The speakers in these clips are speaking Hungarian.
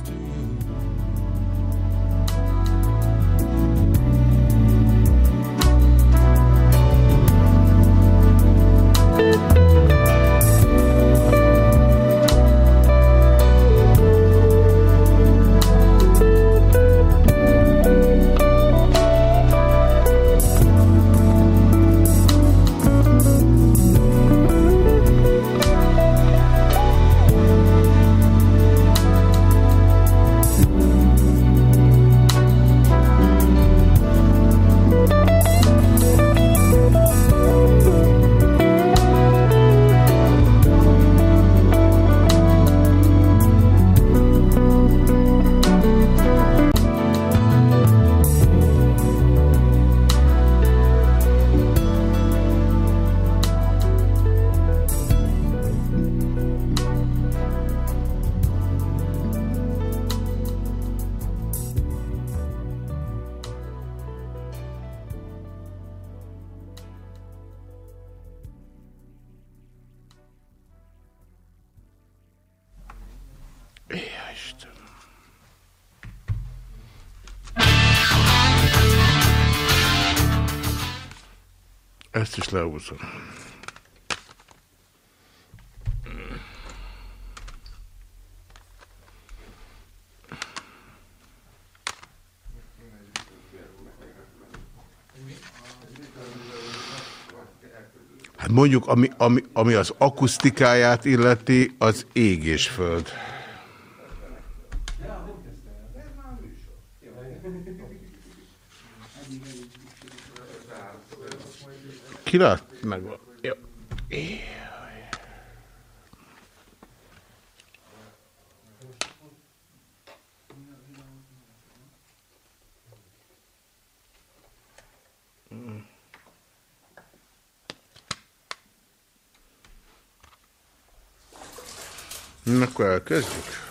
to you. Lehúzom. Hát mondjuk, ami, ami, ami az akusztikáját illeti, az ég és föld. Meg van. Jó. Akkor elkezdjük.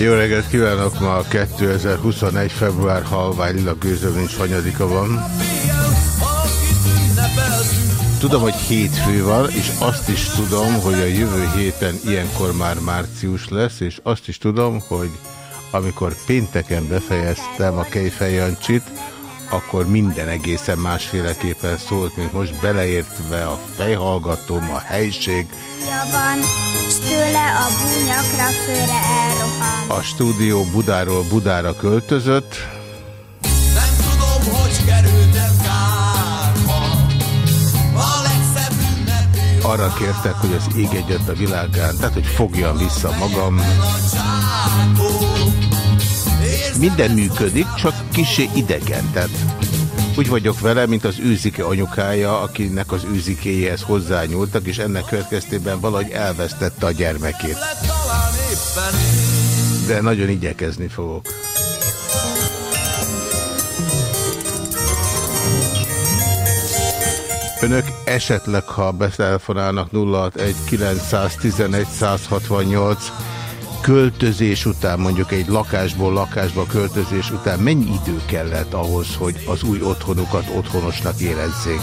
Jó reggelt kívánok! Ma 2021. február halvány lila gőzöm nincs hanyadika van. Tudom, hogy hétfő van, és azt is tudom, hogy a jövő héten ilyenkor már március lesz, és azt is tudom, hogy amikor pénteken befejeztem a Kejfejancsit, akkor minden egészen másféleképpen szólt, mint most beleértve a fejhallgatóm, a helység. A stúdió Budáról Budára költözött. Nem tudom, hogy kerültem Arra kértek, hogy az ég egyet a világán, tehát hogy fogjam vissza magam. Minden működik, csak kisé idegen, tehát úgy vagyok vele, mint az őzike anyukája, akinek az őzikéjéhez hozzányúltak, és ennek következtében valahogy elvesztette a gyermekét. De nagyon igyekezni fogok. Önök esetleg, ha betelefonálnak 061 168 költözés után, mondjuk egy lakásból lakásba költözés után mennyi idő kellett ahhoz, hogy az új otthonukat otthonosnak érezzék?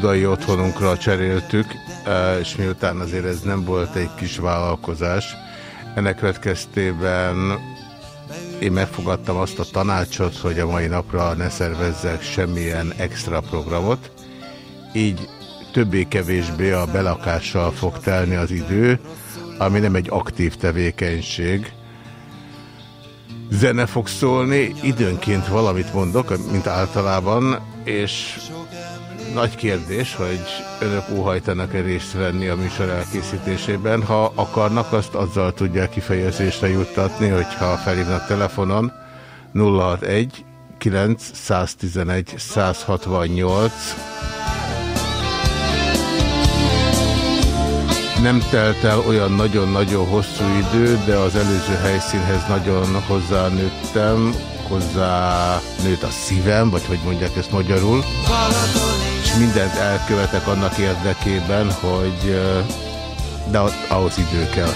Budai otthonunkra cseréltük, e, és miután azért ez nem volt egy kis vállalkozás, ennek következtében én megfogadtam azt a tanácsot, hogy a mai napra ne szervezzek semmilyen extra programot, így többé-kevésbé a belakással fog telni az idő, ami nem egy aktív tevékenység, zene fog szólni, időnként valamit mondok, mint általában, és nagy kérdés, hogy önök óhajtanak-e részt venni a műsor elkészítésében. Ha akarnak, azt azzal tudják kifejezésre juttatni, hogyha felhívnak telefonon. 061 911 168 Nem telt el olyan nagyon-nagyon hosszú idő, de az előző helyszínhez nagyon hozzánőttem, hozzá nőtt a szívem, vagy hogy mondják ezt magyarul, és mindent elkövetek annak érdekében, hogy de ahhoz idő kell.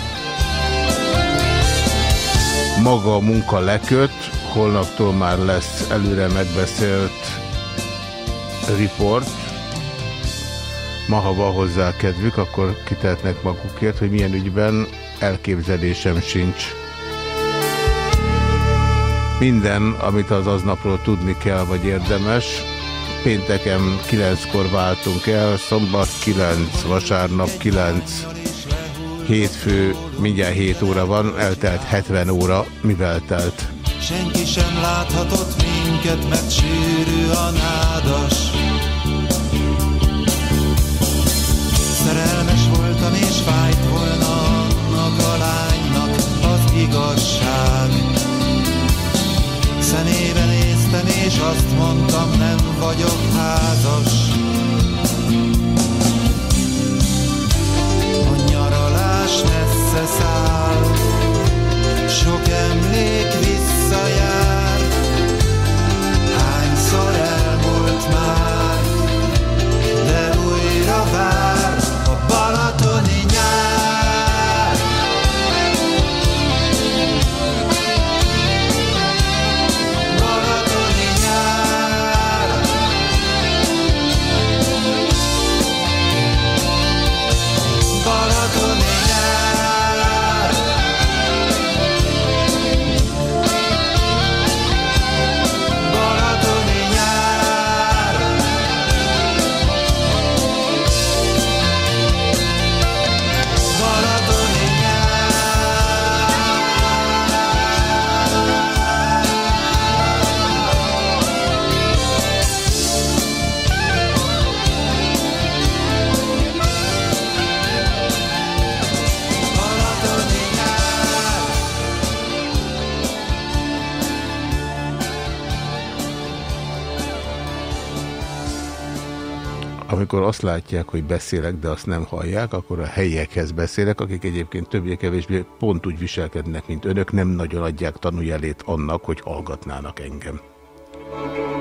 Maga a munka leköt, holnaptól már lesz előre megbeszélt report, Ma, ha van hozzá kedvük, akkor kitehetnek magukért, hogy milyen ügyben elképzelésem sincs. Minden, amit az aznapról tudni kell, vagy érdemes. Pénteken 9-kor váltunk el, szombat 9, vasárnap 9, hétfő mindjárt 7 óra van, eltelt 70 óra, mivel telt? Senki sem láthatott minket, mert sűrű a nádas. Szerelmes voltam és fájt volna annak a lánynak az igazság. Azt mondtam nem vagyok házas. A nyaralás messze száll, sok emlék visszajár. Amikor azt látják, hogy beszélek, de azt nem hallják, akkor a helyiekhez beszélek, akik egyébként többé-kevésbé pont úgy viselkednek, mint önök, nem nagyon adják tanújelét annak, hogy hallgatnának engem. ahogy én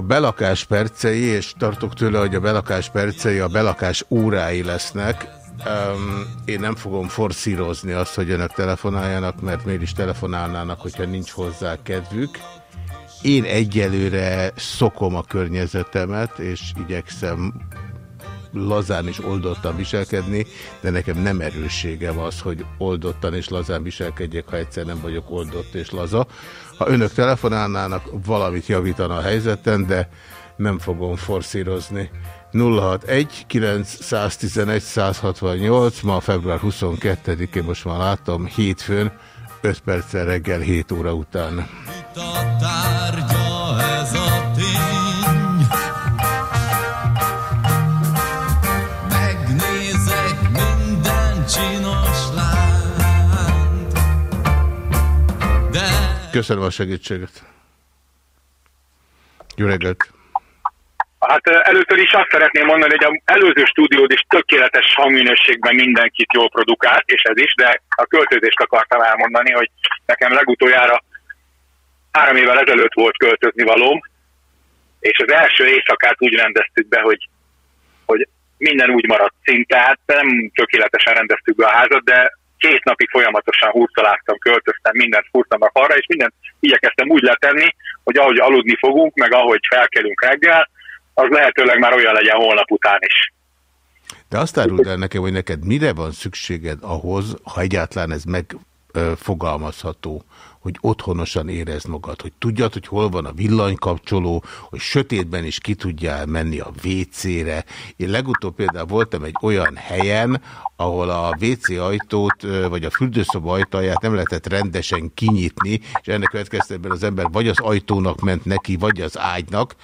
a belakás percei, és tartok tőle, hogy a belakás percei a belakás órái lesznek. Um, én nem fogom forszírozni azt, hogy önök telefonáljanak, mert miért is telefonálnának, hogyha nincs hozzá kedvük. Én egyelőre szokom a környezetemet, és igyekszem lazán és oldottan viselkedni, de nekem nem erősségem az, hogy oldottan és lazán viselkedjek, ha egyszer nem vagyok oldott és laza. Ha önök telefonálnának, valamit javítana a helyzeten, de nem fogom forszírozni. 061 911 168, ma február 22-én most már látom, hétfőn, 5 perccel reggel 7 óra után. tárgya ez a Köszönöm a segítséget. Jó reggelt! Hát először is azt szeretném mondani, hogy az előző stúdiód is tökéletes hangminőségben mindenkit jól produkált, és ez is, de a költözést akartam elmondani, hogy nekem legutoljára három évvel ezelőtt volt költözni valóm, és az első éjszakát úgy rendeztük be, hogy, hogy minden úgy maradt szinte, hát nem tökéletesen rendeztük be a házat, de két napig folyamatosan húztaláztam, költöztem, mindent húztam a falra, és mindent igyekeztem úgy letenni, hogy ahogy aludni fogunk, meg ahogy felkelünk reggel, az lehetőleg már olyan legyen holnap után is. De azt áruld el nekem, hogy neked mire van szükséged ahhoz, ha egyáltalán ez meg fogalmazható, hogy otthonosan érezd magad, hogy tudjad, hogy hol van a villanykapcsoló, hogy sötétben is ki tudjál menni a WC-re. Én legutóbb például voltam egy olyan helyen, ahol a WC ajtót, vagy a fürdőszoba ajtaját nem lehetett rendesen kinyitni, és ennek következtében az ember vagy az ajtónak ment neki, vagy az ágynak,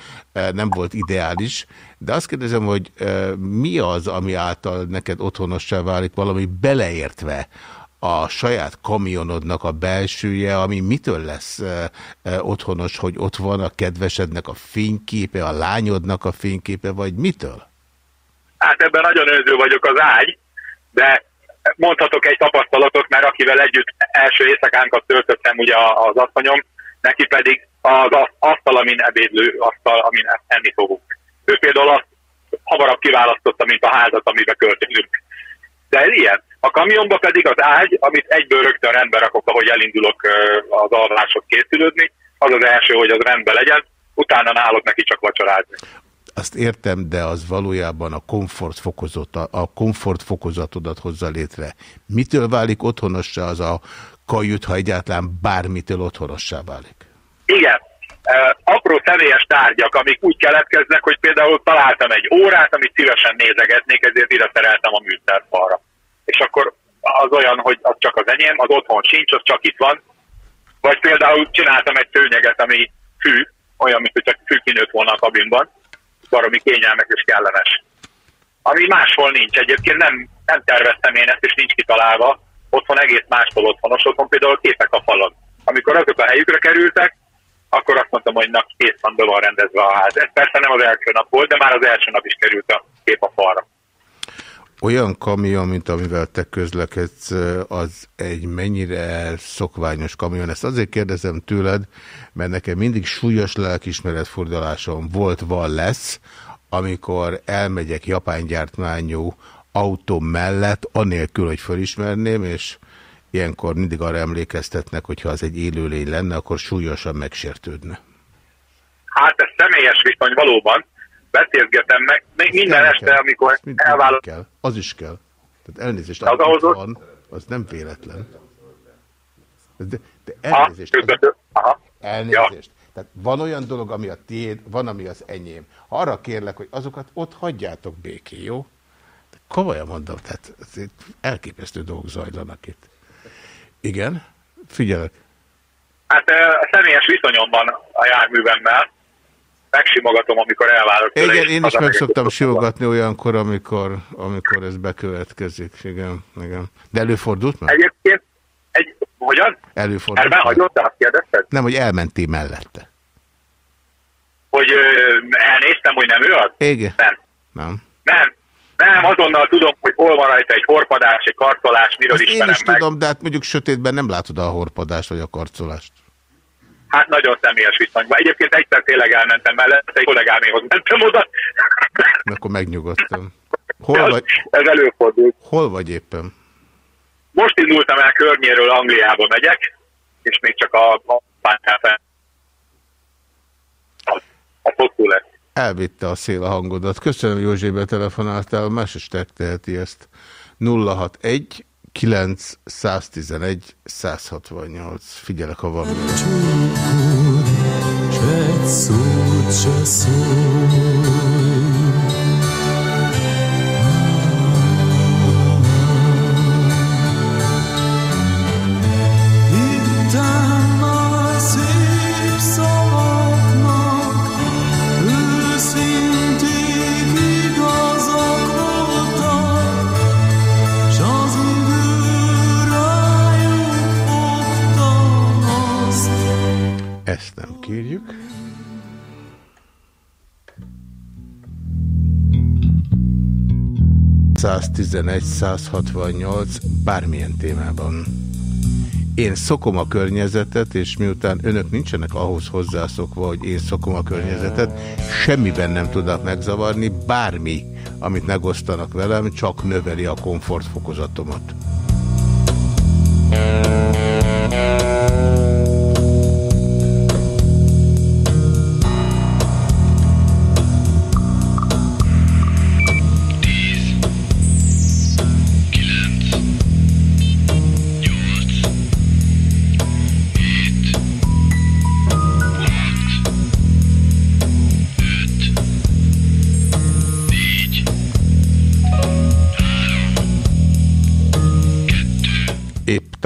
nem volt ideális, de azt kérdezem, hogy mi az, ami által neked otthonossá válik valami beleértve a saját kamionodnak a belsője, ami mitől lesz e, e, otthonos, hogy ott van a kedvesednek a fényképe, a lányodnak a fényképe, vagy mitől? Hát ebben nagyon önző vagyok az ágy, de mondhatok egy tapasztalatot, mert akivel együtt első éjszakánkat töltöttem ugye az asszonyom, neki pedig az asztal, amin ebédlő asztal, amin enni fogunk. Ő például azt hamarabb kiválasztotta, mint a házat, amiben költözünk. De ilyen. A kamionba pedig az ágy, amit egyből rögtön rendbe rakok, ahogy elindulok az alváshoz készülődni, az az első, hogy az rendben legyen, utána nálok neki csak vacsorázni. Azt értem, de az valójában a komfort, a komfort fokozatodat hozza létre. Mitől válik otthonossá az a kajut, ha egyáltalán bármitől otthonossá válik? Igen. Apró személyes tárgyak, amik úgy keletkeznek, hogy például találtam egy órát, amit szívesen nézegetnék, ezért ide szereltem a műszerfalra és akkor az olyan, hogy az csak az enyém, az otthon sincs, az csak itt van. Vagy például csináltam egy szőnyeget, ami fű, olyan, mint hogy csak fű kinőtt volna a kabinban, valami kényelmes és kellemes. Ami máshol nincs. Egyébként nem, nem terveztem én ezt, és nincs kitalálva. Otthon egész mástól otthonos, otthon például képek a falon. Amikor azok a helyükre kerültek, akkor azt mondtam, hogy na, kész van, be van rendezve a ház. Ez persze nem az első nap volt, de már az első nap is került a kép a falra. Olyan kamion, mint amivel te közlekedsz, az egy mennyire szokványos kamion? Ezt azért kérdezem tőled, mert nekem mindig súlyos lelkismeretfordulásom volt, van, lesz, amikor elmegyek japán gyártmányú autó mellett, anélkül, hogy felismerném, és ilyenkor mindig arra emlékeztetnek, hogy ha az egy élőlény lenne, akkor súlyosan megsértődne. Hát ez személyes viszony valóban, beszélgetem meg, minden nem este, kell. amikor elválok. Kell. Az is kell. Tehát elnézést, az ahhoz van, az nem véletlen. De, de elnézést. Az, Aha. Elnézést. Ja. Tehát van olyan dolog, ami a tiéd, van, ami az enyém. Arra kérlek, hogy azokat ott hagyjátok béké, jó? De komolyan mondom, tehát elképesztő dolgok zajlanak itt. Igen? Figyelek. Hát a személyes viszonyomban a járművemmel, megsimogatom, amikor elválok. Igen, tőle, én is meg szoktam simogatni olyankor, amikor, amikor ez bekövetkezik. Igen, igen. De előfordult már? Egyébként, egy, hogyan? Előfordult Erben hagyott, azt kérdezted? Nem, hogy elmentél mellette. Hogy ö, elnéztem, hogy nem ő az? Igen. Nem. Nem. Nem. Nem, azonnal tudom, hogy hol van rajta egy horpadás, egy karcolás, miről Azt ismerem én is meg. tudom, de hát mondjuk sötétben nem látod a horpadást vagy a karcolást. Hát nagyon személyes viszonyban. Egyébként egyszer tényleg elmentem mellett, egy kollégáméhoz mentem oda. Akkor megnyugodtam. Hol vagy? Ez előfordul. Hol vagy éppen? Most indultam el környéről, Angliába megyek, és még csak a, a a, a lesz. Elvitte a szél a hangodat. Köszönöm, Józsébe telefonáltál, más is teheti ezt. 061 9 111 168. Figyelek, ha van. Szót se Ezt nem kérjük. ...111, 168, bármilyen témában. Én szokom a környezetet, és miután önök nincsenek ahhoz hozzászokva, hogy én szokom a környezetet, semmiben nem tudnak megzavarni, bármi, amit megosztanak velem, csak növeli a komfortfokozatomat.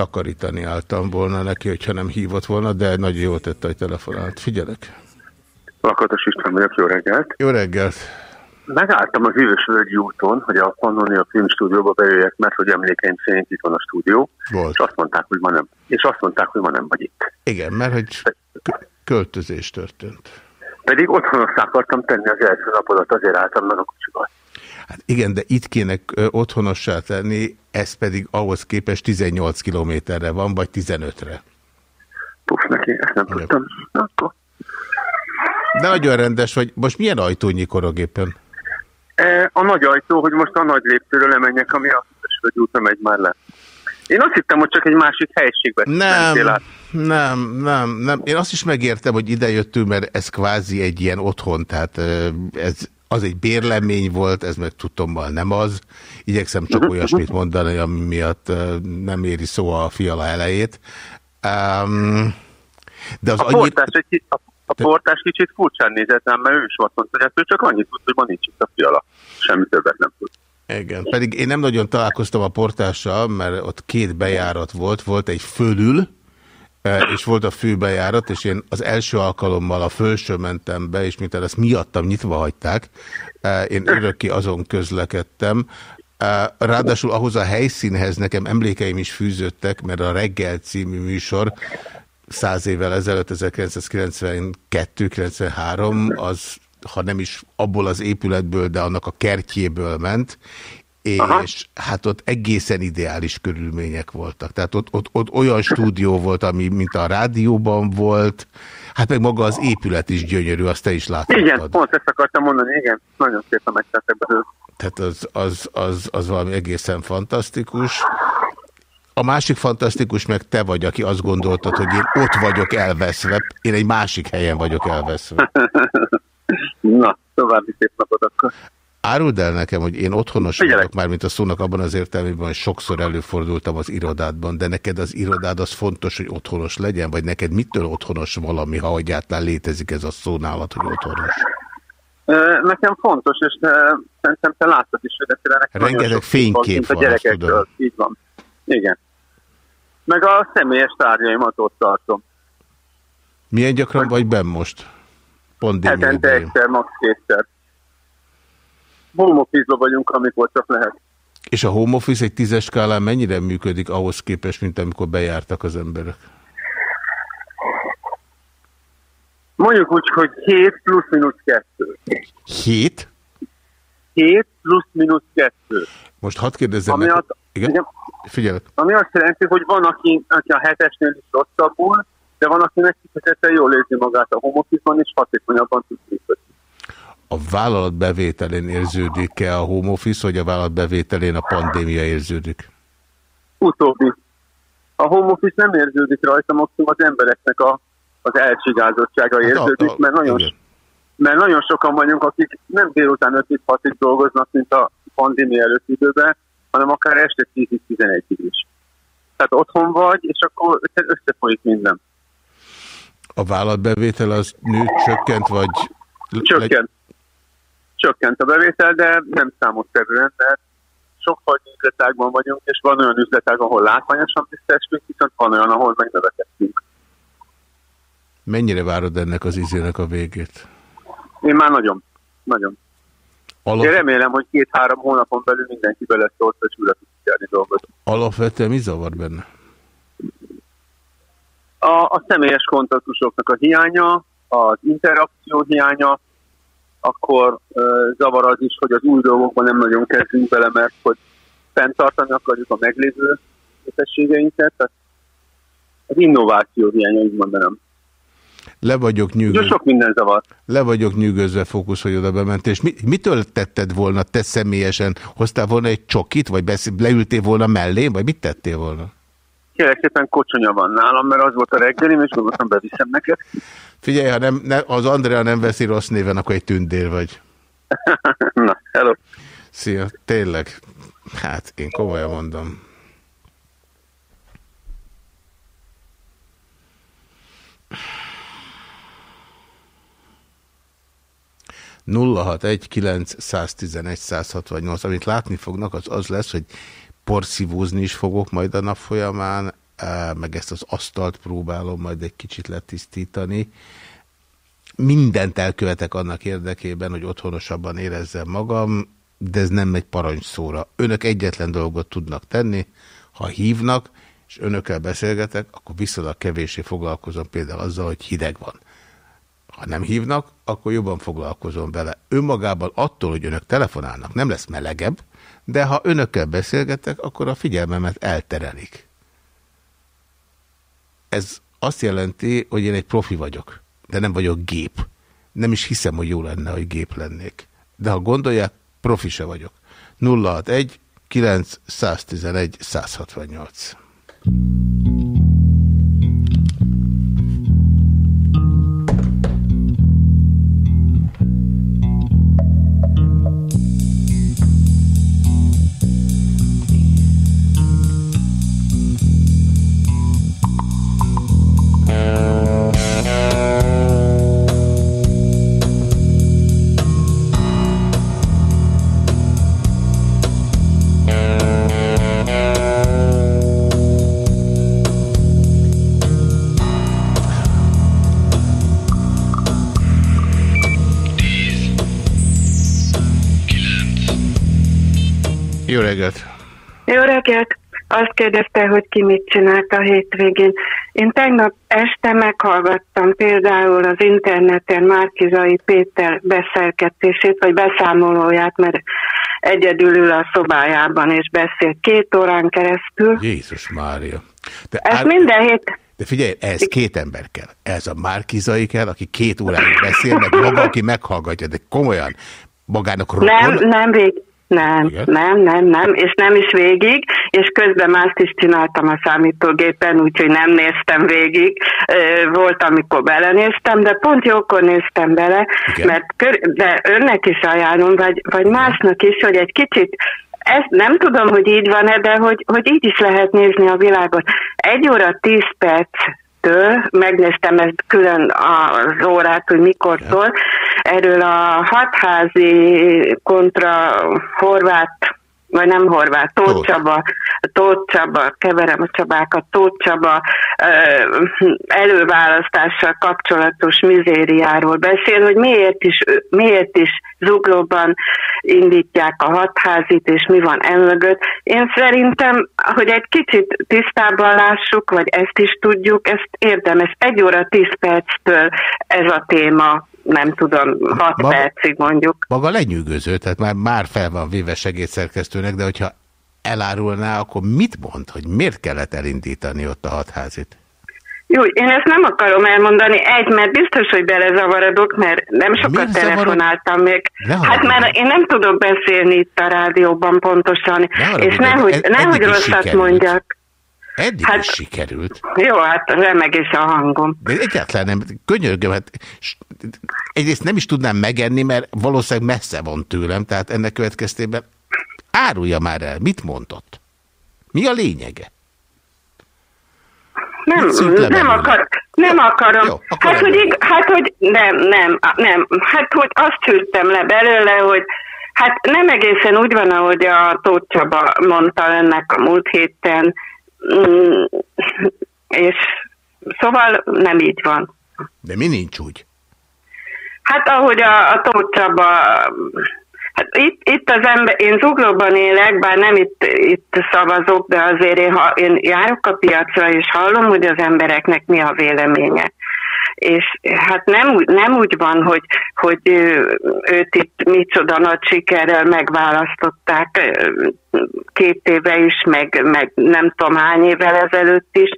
Takarítani álltam volna neki, hogyha nem hívott volna, de nagyon jól tette, hogy telefonált. Figyelek. Lakatos István vagyok, jó reggelt. Jó reggelt. Megálltam az Hűvös Völgyi úton, hogy a Pannonia filmstúdióba bejöjjek, mert hogy emlékeim szerint itt van a stúdió. Volt. És azt mondták, hogy ma nem. És azt mondták, hogy ma nem vagy itt. Igen, mert hogy költözés történt. Pedig otthonossá akartam tenni az első napodat, azért álltam meg a kocsival. Hát igen, de itt kéne otthonossá tenni, ez pedig ahhoz képest 18 kilométerre van, vagy 15-re. Puff neki, ezt nem tudtam. Akkor. De nagyon rendes vagy. Most milyen ajtó nyikorog éppen? E, a nagy ajtó, hogy most a nagy lépcsőről lemenjek, ami a Völgyi út megy már le. Én azt hittem, hogy csak egy másik helységbe nem, nem, nem, nem. Én azt is megértem, hogy ide mert ez kvázi egy ilyen otthon, tehát ez az egy bérlemény volt, ez meg tudtommal nem az. Igyekszem csak uh-huh. olyasmit mondani, ami miatt nem éri szó a fiala elejét. Um, de az a, annyit... portás egy, a, a portás kicsit furcsán nézett rám, mert ő is azt mondta, hogy hát ő csak annyit tud, hogy ma nincs itt a fiala. Semmi többet nem tud. Igen, pedig én nem nagyon találkoztam a portással, mert ott két bejárat volt, volt egy fölül, és volt a főbejárat, és én az első alkalommal a fölső mentem be, és miután ezt miattam nyitva hagyták, én örökké azon közlekedtem. Ráadásul ahhoz a helyszínhez nekem emlékeim is fűződtek, mert a Reggel című műsor száz évvel ezelőtt, 1992-93, az ha nem is abból az épületből, de annak a kertjéből ment, és Aha. hát ott egészen ideális körülmények voltak. Tehát ott, ott, ott olyan stúdió volt, ami mint a rádióban volt, hát meg maga az épület is gyönyörű, azt te is láttad. Igen, pont ezt akartam mondani, igen, nagyon szépen megtettek belőle. Tehát az, az, az, az valami egészen fantasztikus. A másik fantasztikus meg te vagy, aki azt gondoltad, hogy én ott vagyok elveszve, én egy másik helyen vagyok elveszve. Na, további szép napot akkor. Áruld el nekem, hogy én otthonos Figyelek. vagyok már, mint a szónak abban az értelmében, hogy sokszor előfordultam az irodádban, de neked az irodád az fontos, hogy otthonos legyen, vagy neked mitől otthonos valami, ha egyáltalán létezik ez a szó nálad, hogy otthonos? Nekem fontos, és szerintem te láttad is, hogy nekem Rengeteg fénykép van, azt tudom. Így van. Igen. Meg a személyes tárgyaimat ott tartom. Milyen gyakran vagy benn most? Pandémia Hetente egyszer, max. kétszer. Home office vagyunk, amikor csak lehet. És a home office egy tízes skálán mennyire működik ahhoz képest, mint amikor bejártak az emberek? Mondjuk úgy, hogy 7 plusz-minusz 2. 7? 7 plusz-minusz 2. Most hadd kérdezzem ami. Az, igen? igen? Figyelek. Ami azt jelenti, hogy van, aki, aki a hetesnél is rosszabbul, de van, akinek kifejezetten jól érzi magát a homofizban, és hatékonyabban tud működni. A vállalat bevételén érződik-e a home office, vagy a vállalat bevételén a pandémia érződik? Utóbbi. A home office nem érződik rajta, maximum az embereknek a, az elcsigázottsága hát érződik, a, mert, nagyon, mert nagyon sokan vagyunk, akik nem délután 5-6-ig dolgoznak, mint a pandémia előtt időben, hanem akár este 10-11-ig is. Tehát otthon vagy, és akkor összefolyik minden. A vállalatbevétel az nő csökkent, vagy... Csökkent. Csökkent a bevétel, de nem számoszerűen, mert sok üzletágban vagyunk, és van olyan üzletág, ahol látványosan tisztesünk, viszont van olyan, ahol megnövekedtünk. Mennyire várod ennek az izének a végét? Én már nagyon. Nagyon. Alap... Én remélem, hogy két-három hónapon belül mindenki bele szólt, hogy újra tudni dolgozni. Alapvetően mi zavar benne? A, a személyes kontaktusoknak a hiánya, az interakció hiánya, akkor zavar az is, hogy az új dolgokban nem nagyon kezdünk bele, mert hogy fenntartani akarjuk a meglévő képességeinket, tehát az innováció hiánya, így mondanám. Le vagyok nyűgözve. Sok minden zavar. Le vagyok nyűgözve, fókusz, hogy oda bement. És mi, mitől tetted volna te személyesen? Hoztál volna egy csokit, vagy leültél volna mellé, vagy mit tettél volna? Kérlek szépen kocsonya van nálam, mert az volt a reggelim, és gondoltam beviszem neked. Figyelj, ha nem, ne, az Andrea nem veszi rossz néven, akkor egy tündér vagy. Na, hello. Szia, tényleg. Hát, én komolyan mondom. nulla hat egy kilenc amit látni fognak, az az lesz, hogy porszívózni is fogok majd a nap folyamán, meg ezt az asztalt próbálom majd egy kicsit letisztítani. Mindent elkövetek annak érdekében, hogy otthonosabban érezzem magam, de ez nem egy parancsszóra. Önök egyetlen dolgot tudnak tenni, ha hívnak, és önökkel beszélgetek, akkor viszonylag kevéssé foglalkozom például azzal, hogy hideg van. Ha nem hívnak, akkor jobban foglalkozom vele. Önmagában attól, hogy önök telefonálnak, nem lesz melegebb, de ha önökkel beszélgetek, akkor a figyelmemet elterelik. Ez azt jelenti, hogy én egy profi vagyok, de nem vagyok gép. Nem is hiszem, hogy jó lenne, hogy gép lennék. De ha gondolják, profi se vagyok. 061 9 111 168 Jó reggelt! Jó reggelt! Azt kérdezte, hogy ki mit csinált a hétvégén. Én tegnap este meghallgattam például az interneten Márkizai Péter beszélgetését, vagy beszámolóját, mert egyedül ül a szobájában és beszél két órán keresztül. Jézus Mária! De Ez ár... minden hét... De figyelj, ez két ember kell. Ez a Márkizai kell, aki két óráig beszél, meg maga, aki meghallgatja, de komolyan magának rokon... Nem, nem, vég, nem, Igen? nem, nem, nem, és nem is végig, és közben mást is csináltam a számítógépen, úgyhogy nem néztem végig. Volt, amikor belenéztem, de pont jókor néztem bele, Igen? mert kör, de önnek is ajánlom, vagy, vagy másnak is, hogy egy kicsit ezt nem tudom, hogy így van-e, de hogy, hogy így is lehet nézni a világot. Egy óra tíz perc től, megnéztem ezt külön az órát, hogy mikortól, erről a hatházi kontra horvát vagy nem horvát, Tóth Csaba, Tóth Csaba, keverem a Csabákat, Tóth Csaba előválasztással kapcsolatos mizériáról beszél, hogy miért is, miért is zuglóban indítják a hatházit, és mi van emögött. Én szerintem, hogy egy kicsit tisztában lássuk, vagy ezt is tudjuk, ezt érdemes. Egy óra tíz perctől ez a téma nem tudom, 6 maga, percig mondjuk. Maga lenyűgöző, tehát már, már fel van véve segédszerkesztőnek, de hogyha elárulná, akkor mit mond, hogy miért kellett elindítani ott a hatházit? Jó, én ezt nem akarom elmondani. Egy, mert biztos, hogy belezavarodok, mert nem sokat Miért telefonáltam zavarod? még. Ne hát mert én nem tudok beszélni itt a rádióban pontosan, ne és nehogy, ed nehogy rosszat sikerült. mondjak. Eddig hát, is sikerült. Jó, hát remeg is a hangom. De egyáltalán nem, könyörgöm, hát egyrészt nem is tudnám megenni, mert valószínűleg messze van tőlem, tehát ennek következtében árulja már el, mit mondott? Mi a lényege? Nem, nem, akar, nem akarom. Jó, hát, hogy, hát, hogy nem, nem, nem. Hát, hogy azt csültem le belőle, hogy hát nem egészen úgy van, ahogy a Tóth Csaba mondta önnek a múlt héten, mm, és szóval nem így van. De mi nincs úgy? Hát ahogy a, a Tóth Csaba Hát itt, itt az ember, én zuglóban élek, bár nem itt, itt szavazok, de azért én, ha, én járok a piacra, és hallom, hogy az embereknek mi a véleménye. És hát nem, nem úgy van, hogy, hogy őt itt micsoda nagy sikerrel megválasztották két éve is, meg, meg nem tudom hány évvel ezelőtt is.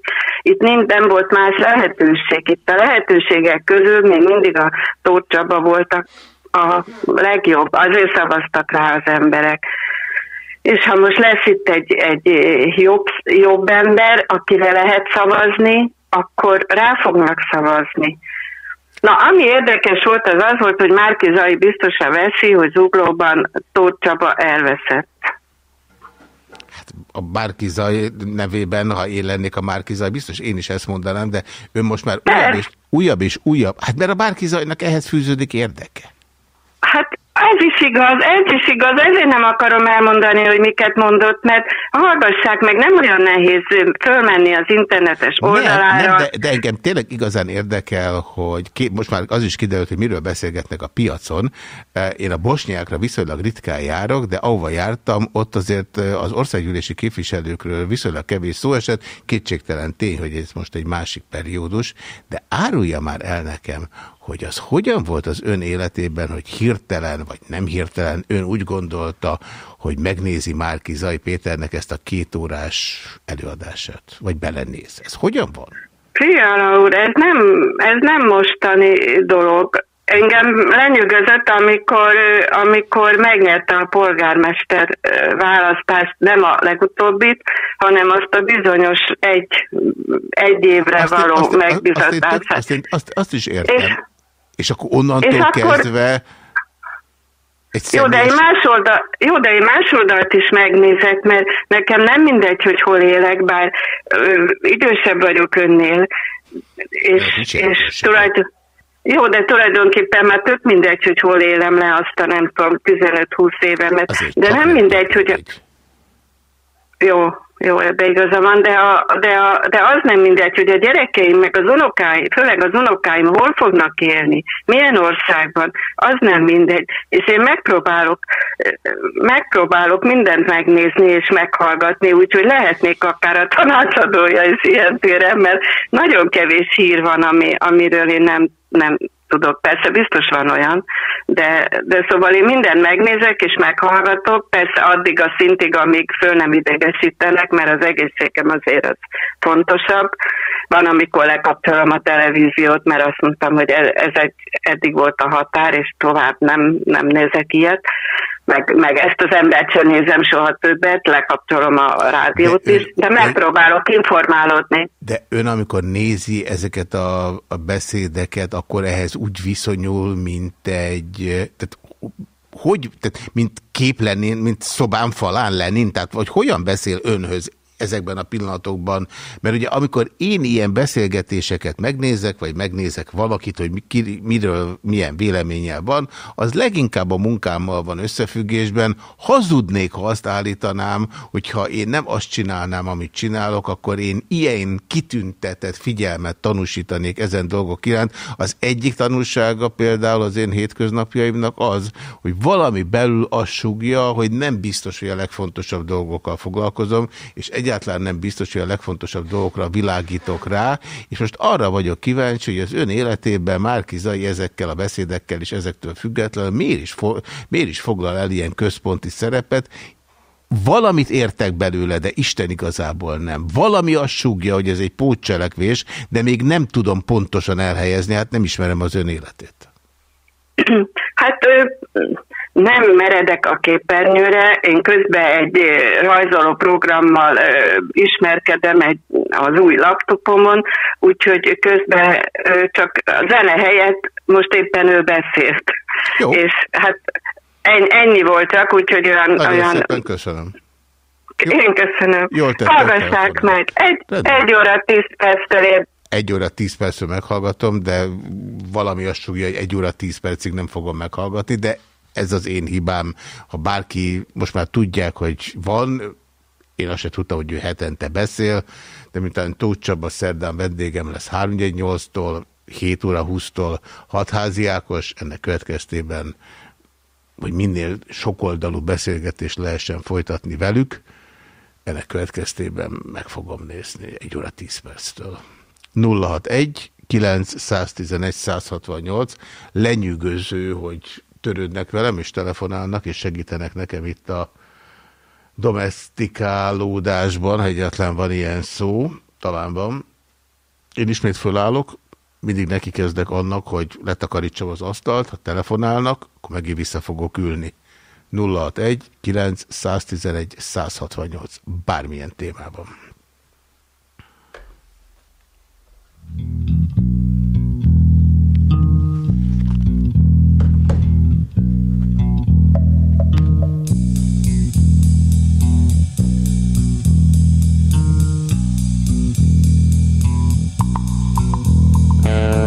Itt nem volt más lehetőség. Itt a lehetőségek közül még mindig a Tóth Csaba voltak a legjobb, azért szavaztak rá az emberek. És ha most lesz itt egy, egy jobb, jobb ember, akire lehet szavazni, akkor rá fognak szavazni. Na, ami érdekes volt, az az volt, hogy Márki Zai biztosan veszi, hogy Zuglóban Tóth Csaba elveszett. Hát a Márkizaj nevében, ha én lennék a Márkizaj, biztos én is ezt mondanám, de ön most már újabb és újabb, és újabb. Hát mert a Márkizajnak ehhez fűződik érdeke. Ez is igaz, ez is igaz, ezért nem akarom elmondani, hogy miket mondott, mert hallgassák meg, nem olyan nehéz fölmenni az internetes oldalára. Nem, nem, de, de engem tényleg igazán érdekel, hogy ki, most már az is kiderült, hogy miről beszélgetnek a piacon. Én a bosnyákra viszonylag ritkán járok, de ahova jártam, ott azért az országgyűlési képviselőkről viszonylag kevés szó esett. Kétségtelen tény, hogy ez most egy másik periódus, de árulja már el nekem, hogy az hogyan volt az ön életében, hogy hirtelen vagy nem hirtelen ön úgy gondolta, hogy megnézi Márki Zaj Péternek ezt a két órás előadását, vagy belenéz. Ez hogyan van? Fiala úr, ez nem, ez nem mostani dolog. Engem lenyűgözött, amikor, amikor megnyerte a polgármester választást, nem a legutóbbit, hanem azt a bizonyos egy, egy évre azt való megbizatását. Azt, azt, azt, azt is értem. És, és akkor onnantól és kezdve... Akkor, egy jó, de én más oldal, jó, de én más oldalt is megnézek, mert nekem nem mindegy, hogy hol élek, bár ö, idősebb vagyok önnél, és, és tulajdon, jó, de tulajdonképpen már tök mindegy, hogy hol élem le azt a nem tudom, 15-20 évemet, Azért de nem mindegy, hogy... Jó, jó, ebbe igaza van, de, a, de, a, de az nem mindegy, hogy a gyerekeim, meg az unokáim, főleg az unokáim hol fognak élni, milyen országban, az nem mindegy. És én megpróbálok, megpróbálok mindent megnézni és meghallgatni, úgyhogy lehetnék akár a tanácsadója is ilyen téren, mert nagyon kevés hír van, ami, amiről én nem, nem tudok. Persze biztos van olyan, de, de szóval én mindent megnézek és meghallgatok, persze addig a szintig, amíg föl nem idegesítenek, mert az egészségem azért az fontosabb. Van, amikor lekapcsolom a televíziót, mert azt mondtam, hogy ez egy, eddig volt a határ, és tovább nem, nem nézek ilyet meg, meg ezt az embert sem nézem soha többet, lekapcsolom a rádiót de is, de ön, megpróbálok informálódni. De ön, amikor nézi ezeket a, a beszédeket, akkor ehhez úgy viszonyul, mint egy... Tehát, hogy, tehát, mint kép lenni, mint szobán falán lenni, tehát vagy hogyan beszél önhöz ezekben a pillanatokban, mert ugye amikor én ilyen beszélgetéseket megnézek, vagy megnézek valakit, hogy ki, miről milyen véleménye van, az leginkább a munkámmal van összefüggésben. Hazudnék, ha azt állítanám, hogyha én nem azt csinálnám, amit csinálok, akkor én ilyen kitüntetett figyelmet tanúsítanék ezen dolgok iránt. Az egyik tanulsága például az én hétköznapjaimnak az, hogy valami belül azt sugja, hogy nem biztos, hogy a legfontosabb dolgokkal foglalkozom, és egyáltalán egyáltalán nem biztos, hogy a legfontosabb dolgokra világítok rá, és most arra vagyok kíváncsi, hogy az ön életében Márki Zai ezekkel a beszédekkel és ezektől függetlenül miért is, miért is foglal el ilyen központi szerepet, Valamit értek belőle, de Isten igazából nem. Valami azt súgja, hogy ez egy pótcselekvés, de még nem tudom pontosan elhelyezni, hát nem ismerem az ön életét. Hát nem meredek a képernyőre, én közben egy rajzoló programmal ismerkedem egy, az új laptopomon, úgyhogy közben csak a zene helyett most éppen ő beszélt. Jó. És hát ennyi volt csak, úgyhogy olyan... Nagyon olyan... szépen köszönöm. Én köszönöm. Jól tett, Hallgassák meg. Egy, egy óra tíz perctől egy óra tíz percről meghallgatom, de valami azt súgja, hogy egy óra tíz percig nem fogom meghallgatni, de ez az én hibám. Ha bárki, most már tudják, hogy van, én azt sem tudtam, hogy ő hetente beszél, de miután Tóth Csaba szerdán vendégem lesz 318-tól, 7 óra 20-tól hatházi Ákos, ennek következtében, hogy minél sokoldalú beszélgetést lehessen folytatni velük, ennek következtében meg fogom nézni egy óra 10 perctől. 061 911 168 lenyűgöző, hogy törődnek velem, és telefonálnak, és segítenek nekem itt a domestikálódásban, ha egyetlen van ilyen szó, talán van. Én ismét fölállok, mindig neki kezdek annak, hogy letakarítsam az asztalt, ha telefonálnak, akkor megint vissza fogok ülni. 061 9 111 168 bármilyen témában. Thank you. Bye.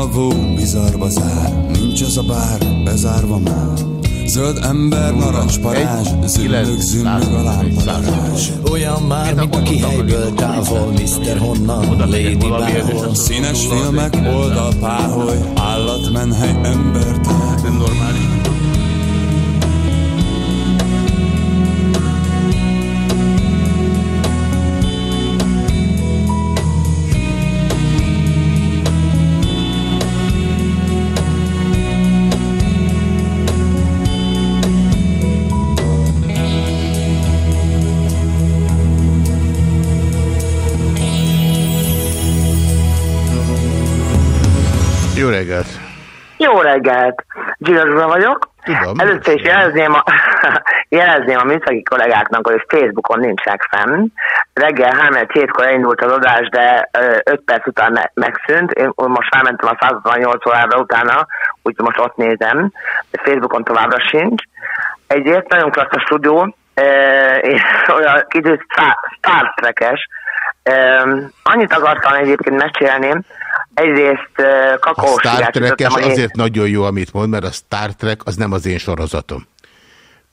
Alvó, bizarba zár, nincs az a bár, bezárva már. Zöld ember, narancs parázs, zümmög, zümmög a lámparázs. Olyan már, mint aki helyből távol, Mr. Honnan, Lady Báhol. Színes filmek, oldal páholy, állatmenhely, embertár. Normális. Reggelt! Jó reggelt! Zsigazra vagyok. Tudom. Először is jelezném a, jelezném a műszaki kollégáknak, hogy Facebookon nincsenek fenn. Reggel 3 hétkor elindult az adás, de 5 perc után me- megszűnt. Én most rámentem a 168 órára utána, úgyhogy most ott nézem. Facebookon továbbra sincs. Egyrészt nagyon klassz a stúdió, és olyan kicsit Star- Trek-es. Annyit akartam egyébként mesélni, egyrészt e, A Star én- azért nagyon jó, amit mond, mert a Star Trek az nem az én sorozatom.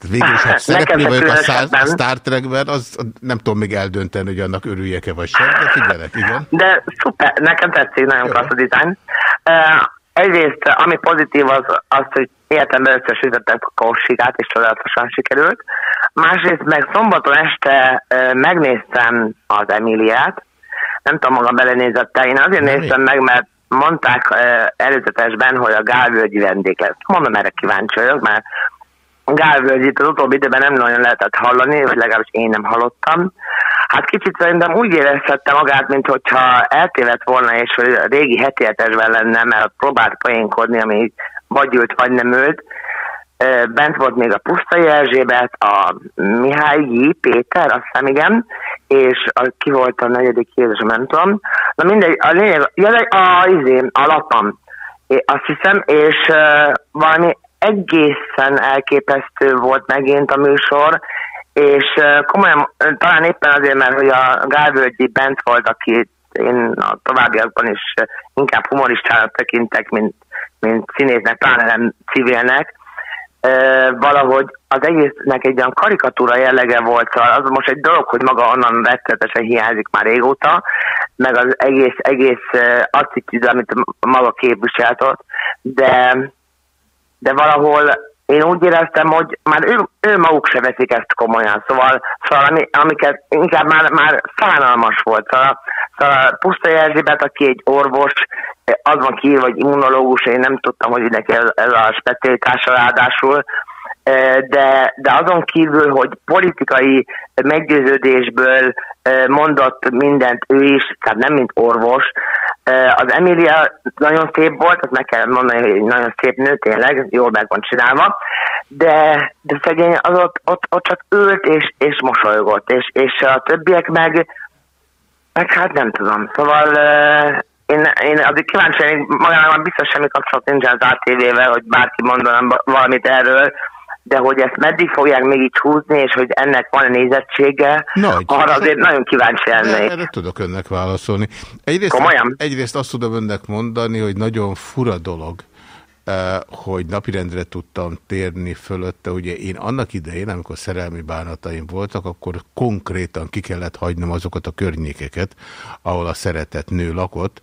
Végül is, ha szereplő vagyok a Star, Trekben, az nem tudom még eldönteni, hogy annak örüljek-e vagy sem, de figyelek, igen. De szuper, nekem tetszik, nagyon klassz a dizájn. Uh, egyrészt, ami pozitív az, az hogy életemben összesítettek a kossigát, és csodálatosan sikerült. Másrészt meg szombaton este uh, megnéztem az Emiliát, nem tudom, maga belenézette, én azért Nem néztem meg, mert mondták előzetesben, hogy a Gálvölgyi vendég lesz. Mondom, erre kíváncsi vagyok, mert Gálvölgyit az utóbbi időben nem nagyon lehetett hallani, vagy legalábbis én nem hallottam. Hát kicsit szerintem úgy érezhette magát, mint hogyha eltévedt volna, és hogy a régi heti hetesben lenne, mert próbált poénkodni, ami vagy ült, vagy nem ült. Bent volt még a Pusztai Erzsébet, a Mihály. Péter, azt hiszem igen, és a, ki volt a negyedik Jézus, nem tudom. Na mindegy, a lényeg, ja, de a, izé, a lapam, azt hiszem, és uh, valami egészen elképesztő volt megint a műsor, és uh, komolyan, talán éppen azért, mert hogy a Gálvölgyi bent volt, aki én a továbbiakban is inkább humoristának tekintek, mint, mint színésznek, pláne nem civilnek, valahogy az egésznek egy olyan karikatúra jellege volt, szóval az most egy dolog, hogy maga onnan rettenetesen hiányzik már régóta, meg az egész, egész attitűd, amit maga képviselt ott, de, de valahol én úgy éreztem, hogy már ő, ő maguk se veszik ezt komolyan, szóval, szóval ami, amiket inkább már, már szánalmas volt. Szóval, szóval Pusztai Erzsébet, aki egy orvos, az van kiírva, hogy immunológus, én nem tudtam, hogy neki ez, ez a specialitása ráadásul, Eh, de, de azon kívül, hogy politikai meggyőződésből eh, mondott mindent ő is, tehát nem mint orvos. Eh, Az Emilia nagyon szép volt, azt meg kell mondani, hogy nagyon szép nő, tényleg, jól meg van csinálva, de, de szegény az ott, ott, ott csak ült és, és mosolygott, és, és a többiek meg, meg hát nem tudom. Szóval eh, én, én azért kíváncsi vagyok, magának már biztos semmi kapcsolat nincsen az ATV-vel, hogy bárki mondanám valamit erről, de hogy ezt meddig fogják még így húzni, és hogy ennek van nézettsége, Nagy. arra azért nagyon kíváncsi lennék. Erre tudok önnek válaszolni. Egyrészt, Komolyan? egyrészt azt tudom önnek mondani, hogy nagyon fura dolog, hogy napirendre tudtam térni fölötte. Ugye én annak idején, amikor szerelmi bánataim voltak, akkor konkrétan ki kellett hagynom azokat a környékeket, ahol a szeretett nő lakott,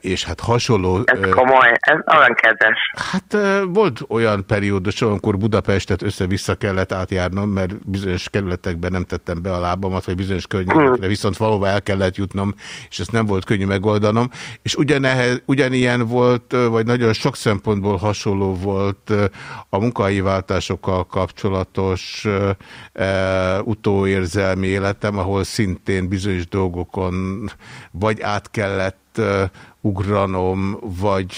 és hát hasonló... Ez komoly, ez olyan kedves. Hát volt olyan periódus, amikor Budapestet össze-vissza kellett átjárnom, mert bizonyos kerületekben nem tettem be a lábamat, vagy bizonyos környékekre, viszont valóban el kellett jutnom, és ezt nem volt könnyű megoldanom. És ugyanehez, ugyanilyen volt, vagy nagyon sok szempontból nagyjából hasonló volt a munkahelyi váltásokkal kapcsolatos utóérzelmi életem, ahol szintén bizonyos dolgokon vagy át kellett ugranom, vagy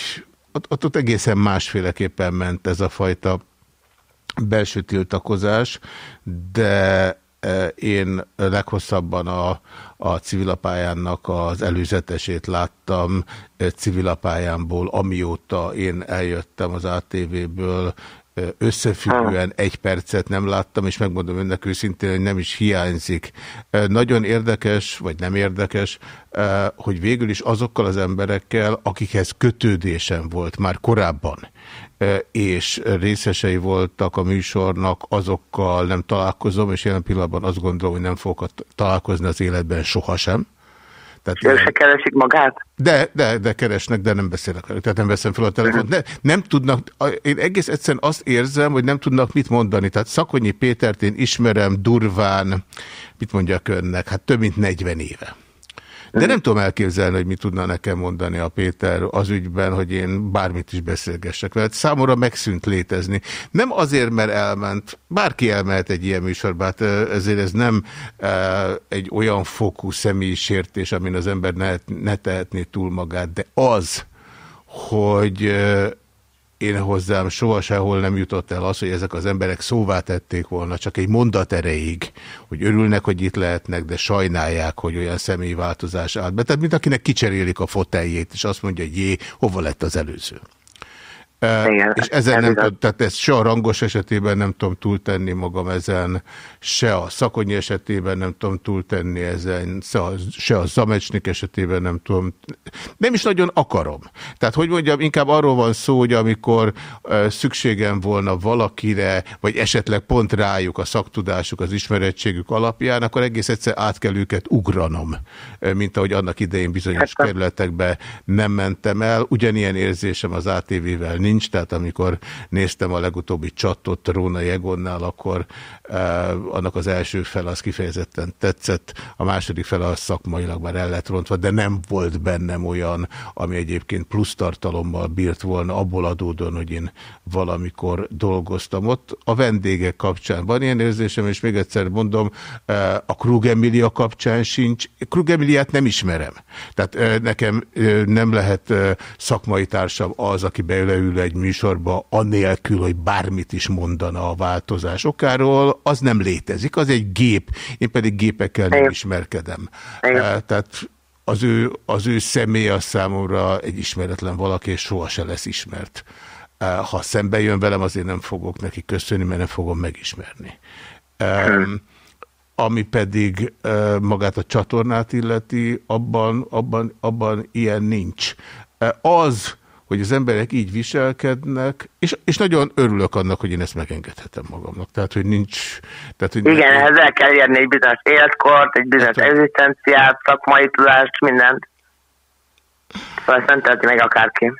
ott, ott, ott egészen másféleképpen ment ez a fajta belső tiltakozás, de én leghosszabban a, a civilapályának az előzetesét láttam civilapályámból, amióta én eljöttem az ATV-ből, összefüggően egy percet nem láttam, és megmondom önnek őszintén, hogy nem is hiányzik. Nagyon érdekes, vagy nem érdekes, hogy végül is azokkal az emberekkel, akikhez kötődésem volt már korábban, és részesei voltak a műsornak, azokkal nem találkozom, és jelen pillanatban azt gondolom, hogy nem fogok találkozni az életben sohasem. Tehát Ő se keresik magát? De, de, de keresnek, de nem beszélek velük, tehát nem veszem fel a telefont. Ne, nem tudnak, én egész egyszerűen azt érzem, hogy nem tudnak mit mondani. Tehát Szakonyi Pétert én ismerem durván, mit mondjak önnek, hát több mint 40 éve. De nem tudom elképzelni, hogy mit tudna nekem mondani a Péter az ügyben, hogy én bármit is beszélgessek vele. Számomra megszűnt létezni. Nem azért, mert elment, bárki elmehet egy ilyen műsorba, hát ezért ez nem egy olyan fokú személyi sértés, amin az ember ne, ne tehetné túl magát, de az, hogy én hozzám soha sehol nem jutott el az, hogy ezek az emberek szóvá tették volna, csak egy mondat erejéig, hogy örülnek, hogy itt lehetnek, de sajnálják, hogy olyan személyi változás állt be. Tehát mint akinek kicserélik a foteljét, és azt mondja, hogy jé, hova lett az előző. Igen, és ezen nem tudom, tehát ezt se a rangos esetében nem tudom túltenni magam ezen, se a szakonyi esetében nem tudom túltenni ezen, se a, se a zamecsnik esetében nem tudom, nem is nagyon akarom. Tehát, hogy mondjam, inkább arról van szó, hogy amikor uh, szükségem volna valakire, vagy esetleg pont rájuk a szaktudásuk, az ismerettségük alapján, akkor egész egyszer át kell őket ugranom, mint ahogy annak idején bizonyos hát, kerületekbe nem mentem el. Ugyanilyen érzésem az ATV-vel nincs nincs, tehát amikor néztem a legutóbbi csatot Róna Egonnál, akkor eh, annak az első fel az kifejezetten tetszett, a második fel az szakmailag már el lett rontva, de nem volt bennem olyan, ami egyébként plusz tartalommal bírt volna, abból adódóan, hogy én valamikor dolgoztam ott. A vendégek kapcsán van ilyen érzésem, és még egyszer mondom, eh, a Krug Emilia kapcsán sincs. Krug Emiliát nem ismerem. Tehát eh, nekem nem lehet szakmai társam az, aki beülő egy műsorba, anélkül, hogy bármit is mondana a változás okáról, az nem létezik, az egy gép, én pedig gépekkel nem ismerkedem. Tehát az ő, az ő személy a számomra egy ismeretlen valaki, és soha se lesz ismert. Ha szembe jön velem, azért nem fogok neki köszönni, mert nem fogom megismerni. Um, ami pedig uh, magát a csatornát illeti, abban, abban, abban ilyen nincs. Uh, az, hogy az emberek így viselkednek, és, és nagyon örülök annak, hogy én ezt megengedhetem magamnak. Tehát, hogy nincs... Tehát, hogy Igen, nem... ezzel kell érni egy bizonyos életkort, egy bizonyos hát, egzisztenciát, szakmai tudást, mindent. Szóval ezt nem teheti meg akárki.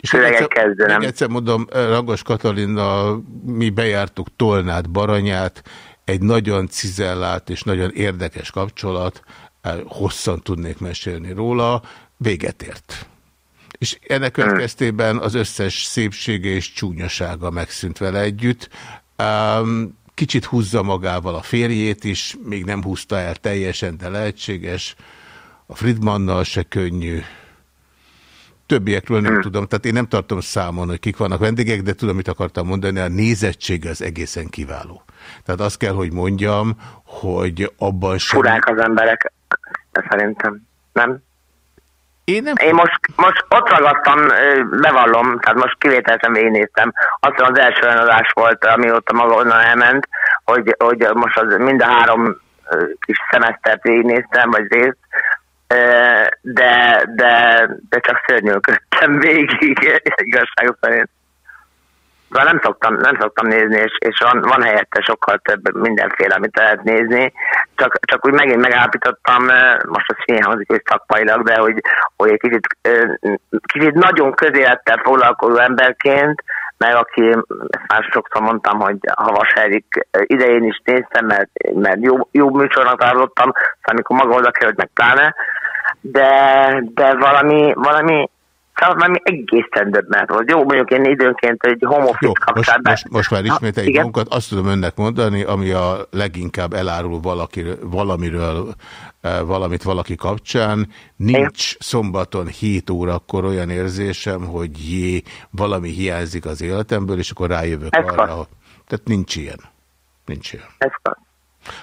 És Főleg egy kezdő, nem? Egyszer mondom, Ragos Katalina, mi bejártuk Tolnát, Baranyát, egy nagyon cizellált és nagyon érdekes kapcsolat, hosszan tudnék mesélni róla, véget ért és ennek következtében az összes szépsége és csúnyasága megszűnt vele együtt. Um, kicsit húzza magával a férjét is, még nem húzta el teljesen, de lehetséges. A Friedmannal se könnyű. Többiekről nem hmm. tudom, tehát én nem tartom számon, hogy kik vannak vendégek, de tudom, mit akartam mondani, a nézettség az egészen kiváló. Tehát azt kell, hogy mondjam, hogy abban sem... Furák az emberek, szerintem, nem? Én, nem... én most, most ott ragadtam, bevallom, tehát most kivételesen én néztem. Azt az első olyan adás volt, amióta maga onnan elment, hogy, hogy most az mind a három kis szemesztert végignéztem, vagy részt, de, de, de csak szörnyűködtem végig, igazság szerint. De nem szoktam, nem szoktam nézni, és, és van, van helyette sokkal több mindenféle, amit lehet nézni. Csak, csak úgy megint megállapítottam, most az hülyen hangzik, hogy szakmailag, de hogy, hogy egy kicsit, kicsit nagyon közélettel foglalkozó emberként, meg aki, ezt már sokszor mondtam, hogy Havas Erik idején is néztem, mert, mert jó, jó műsornak tartottam, szóval amikor maga oda került, meg pláne, de, de valami, valami Szóval valami egészen döbbent volt. Jó, mondjuk én időnként egy homofit kapcsán. Most, most, most már ismételjük magunkat. Azt tudom önnek mondani, ami a leginkább elárul valaki, valamiről e, valamit valaki kapcsán. Nincs szombaton 7 órakor olyan érzésem, hogy jé, valami hiányzik az életemből, és akkor rájövök Ez arra. Van. Tehát nincs ilyen. Nincs ilyen. Ez van.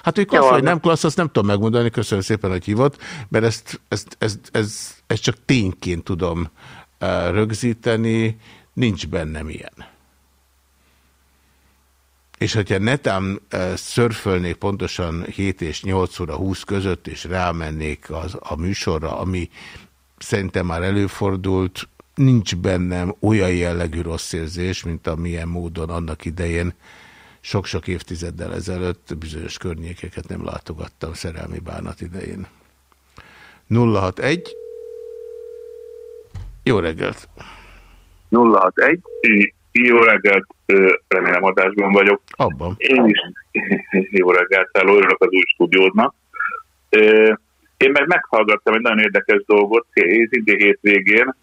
Hát, hogy klassz vagy nem klassz, azt nem tudom megmondani, köszönöm szépen, hogy hívott, mert ezt, ezt, ezt, ez, ezt csak tényként tudom rögzíteni, nincs bennem ilyen. És hogyha netán szörfölnék pontosan 7 és 8 óra 20 között, és rámennék az, a műsorra, ami szerintem már előfordult, nincs bennem olyan jellegű rossz érzés, mint amilyen módon annak idején sok-sok évtizeddel ezelőtt bizonyos környékeket nem látogattam szerelmi bánat idején. 061 jó reggelt! 061. Jó reggelt, remélem adásban vagyok. Abban. Én is jó reggelt, hello, örülök az új stúdiódnak. Én meg meghallgattam egy nagyon érdekes dolgot, idén hétvégén.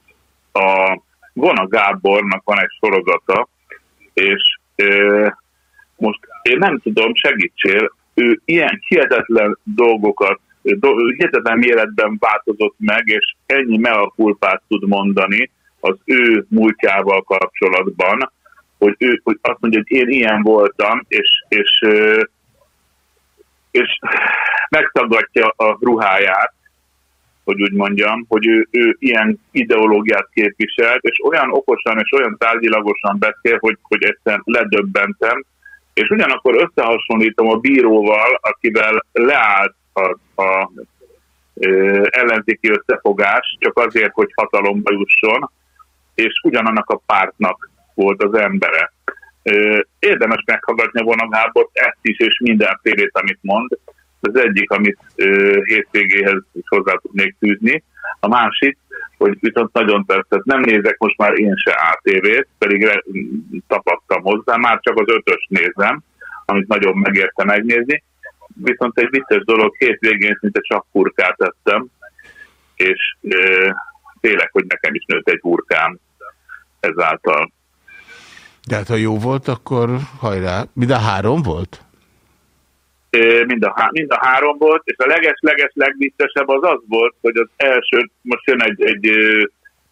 A Vona Gábornak van egy sorozata, és most én nem tudom, segítsél, ő ilyen hihetetlen dolgokat hihetetlen életben változott meg, és ennyi meakulpát tud mondani az ő múltjával kapcsolatban, hogy, ő, hogy azt mondja, hogy én ilyen voltam, és, és, és megtagadja a ruháját, hogy úgy mondjam, hogy ő, ő ilyen ideológiát képviselt, és olyan okosan és olyan tárgyilagosan beszél, hogy, hogy egyszerűen ledöbbentem, és ugyanakkor összehasonlítom a bíróval, akivel leállt a, a ellenzéki összefogás, csak azért, hogy hatalomba jusson, és ugyanannak a pártnak volt az embere. Érdemes meghallgatni volna Gábor ezt is, és mindenfélét, amit mond. Az egyik, amit hétvégéhez is hozzá tudnék tűzni. A másik, hogy viszont nagyon tetszett. Nem nézek most már én se ATV-t, pedig tapasztam hozzá, már csak az ötös nézem, amit nagyon megérte megnézni viszont egy vicces dolog, hétvégén szinte csak hurkát ettem, és e, tényleg, hogy nekem is nőtt egy hurkám ezáltal. De hát ha jó volt, akkor hajrá. Mind a három volt? E, mind, a, mind a három volt, és a leges-leges legviccesebb az az volt, hogy az első, most jön egy, egy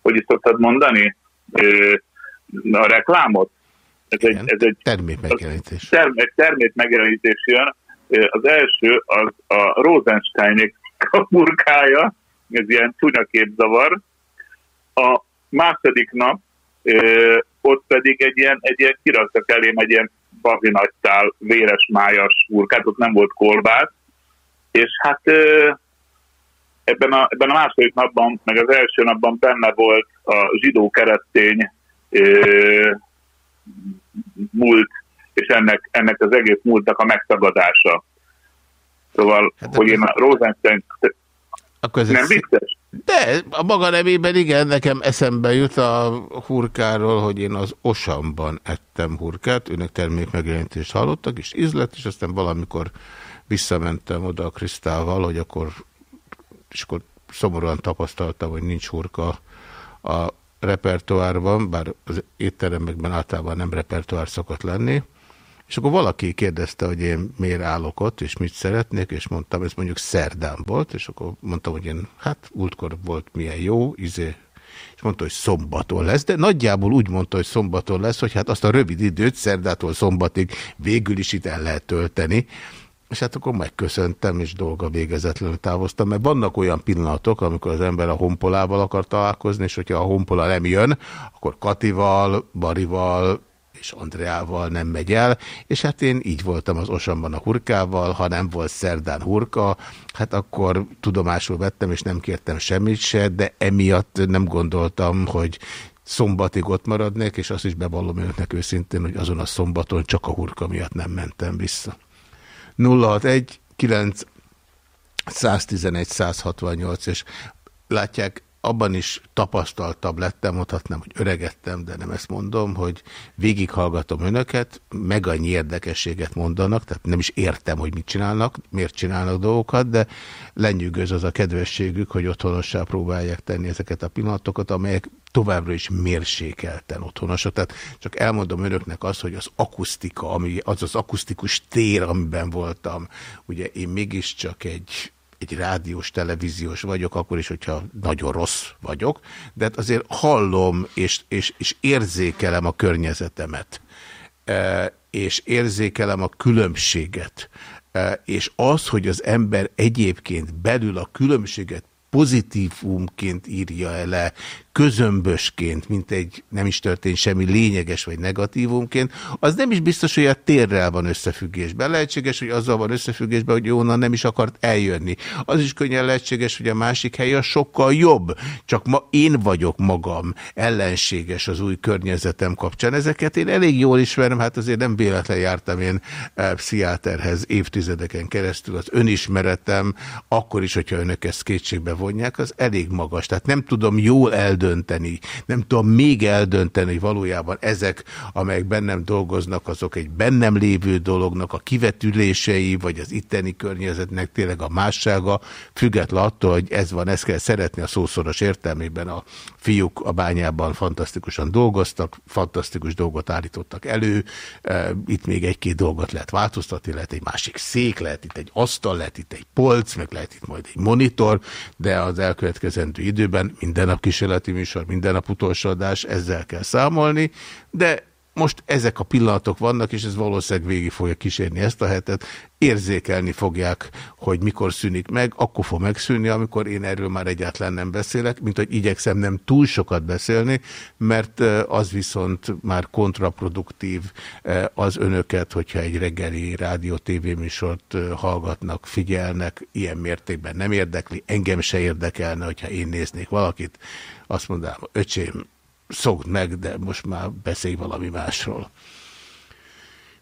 hogy is szoktad mondani, a reklámot. Ez egy, ez egy termékmegjelenítés. Termék, termékmegjelenítés jön, az első az a Rosensteinek kapurkája, ez ilyen csúnya képzavar. A második nap ott pedig egy ilyen, egy ilyen kiraktak elém egy ilyen bazinagytál, véres májas burkát, ott nem volt kolbász, és hát ebben a, ebben a második napban, meg az első napban benne volt a zsidó-keresztény múlt és ennek, ennek az egész múltnak a megtagadása. Szóval, hát hogy én a Rosenstein akkor ez nem vicces? De a maga nevében igen, nekem eszembe jut a hurkáról, hogy én az Osamban ettem hurkát, őnek termék megjelentést hallottak, és ízlet, és aztán valamikor visszamentem oda a Krisztával, hogy akkor, és akkor szomorúan tapasztaltam, hogy nincs hurka a repertoárban, bár az étteremekben általában nem repertoár szokott lenni, és akkor valaki kérdezte, hogy én miért állok ott, és mit szeretnék, és mondtam, ez mondjuk szerdán volt, és akkor mondtam, hogy én, hát útkor volt milyen jó, izé, és mondta, hogy szombaton lesz, de nagyjából úgy mondta, hogy szombaton lesz, hogy hát azt a rövid időt szerdától szombatig végül is itt el lehet tölteni, és hát akkor megköszöntem, és dolga végezetlenül távoztam, mert vannak olyan pillanatok, amikor az ember a honpolával akar találkozni, és hogyha a honpola nem jön, akkor Katival, Barival, és Andreával nem megy el, és hát én így voltam az Osamban a hurkával, ha nem volt szerdán hurka, hát akkor tudomásul vettem, és nem kértem semmit se, de emiatt nem gondoltam, hogy szombatig ott maradnék, és azt is bevallom önöknek őszintén, hogy azon a szombaton csak a hurka miatt nem mentem vissza. 061 9 111 168, és látják, abban is tapasztaltabb lettem, mondhatnám, hogy öregettem, de nem ezt mondom, hogy végighallgatom önöket, meg annyi érdekességet mondanak, tehát nem is értem, hogy mit csinálnak, miért csinálnak dolgokat, de lenyűgöz az a kedvességük, hogy otthonossá próbálják tenni ezeket a pillanatokat, amelyek továbbra is mérsékelten otthonosak. Tehát csak elmondom önöknek azt, hogy az akusztika, ami, az az akusztikus tér, amiben voltam, ugye én mégiscsak egy egy rádiós, televíziós vagyok, akkor is, hogyha nagyon rossz vagyok, de hát azért hallom és, és, és érzékelem a környezetemet, e, és érzékelem a különbséget, e, és az, hogy az ember egyébként belül a különbséget pozitívumként írja le, közömbösként, mint egy nem is történt semmi lényeges vagy negatívumként, az nem is biztos, hogy a térrel van összefüggésben. Lehetséges, hogy azzal van összefüggésben, hogy onnan nem is akart eljönni. Az is könnyen lehetséges, hogy a másik hely a sokkal jobb. Csak ma én vagyok magam ellenséges az új környezetem kapcsán. Ezeket én elég jól ismerem, hát azért nem véletlen jártam én eh, pszichiáterhez évtizedeken keresztül. Az önismeretem, akkor is, hogyha önök ezt kétségbe vonják, az elég magas. Tehát nem tudom jól eldönteni, eldönteni, nem tudom még eldönteni, hogy valójában ezek, amelyek bennem dolgoznak, azok egy bennem lévő dolognak a kivetülései, vagy az itteni környezetnek tényleg a mássága, független attól, hogy ez van, ezt kell szeretni a szószoros értelmében. A fiúk a bányában fantasztikusan dolgoztak, fantasztikus dolgot állítottak elő, e, itt még egy-két dolgot lehet változtatni, lehet egy másik szék, lehet itt egy asztal, lehet itt egy polc, meg lehet itt majd egy monitor, de az elkövetkezendő időben minden nap kísérleti műsor, minden nap utolsó adás, ezzel kell számolni, de most ezek a pillanatok vannak, és ez valószínűleg végig fogja kísérni ezt a hetet. Érzékelni fogják, hogy mikor szűnik meg, akkor fog megszűnni, amikor én erről már egyáltalán nem beszélek, mint hogy igyekszem nem túl sokat beszélni, mert az viszont már kontraproduktív az önöket, hogyha egy reggeli rádió tévéműsort hallgatnak, figyelnek, ilyen mértékben nem érdekli, engem se érdekelne, hogyha én néznék valakit, azt mondanám, öcsém, szokd meg, de most már beszélj valami másról.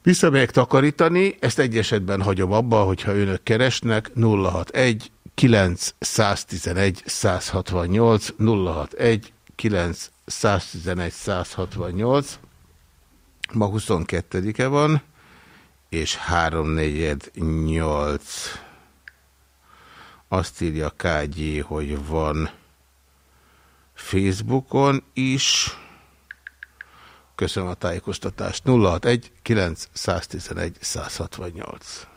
Visszamegyek takarítani, ezt egy esetben hagyom abba, hogyha önök keresnek, 061 911 168 061 911 168 ma 22-e van, és 348 azt írja KG, hogy van Facebookon is. Köszönöm a tájékoztatást. 061 911 168.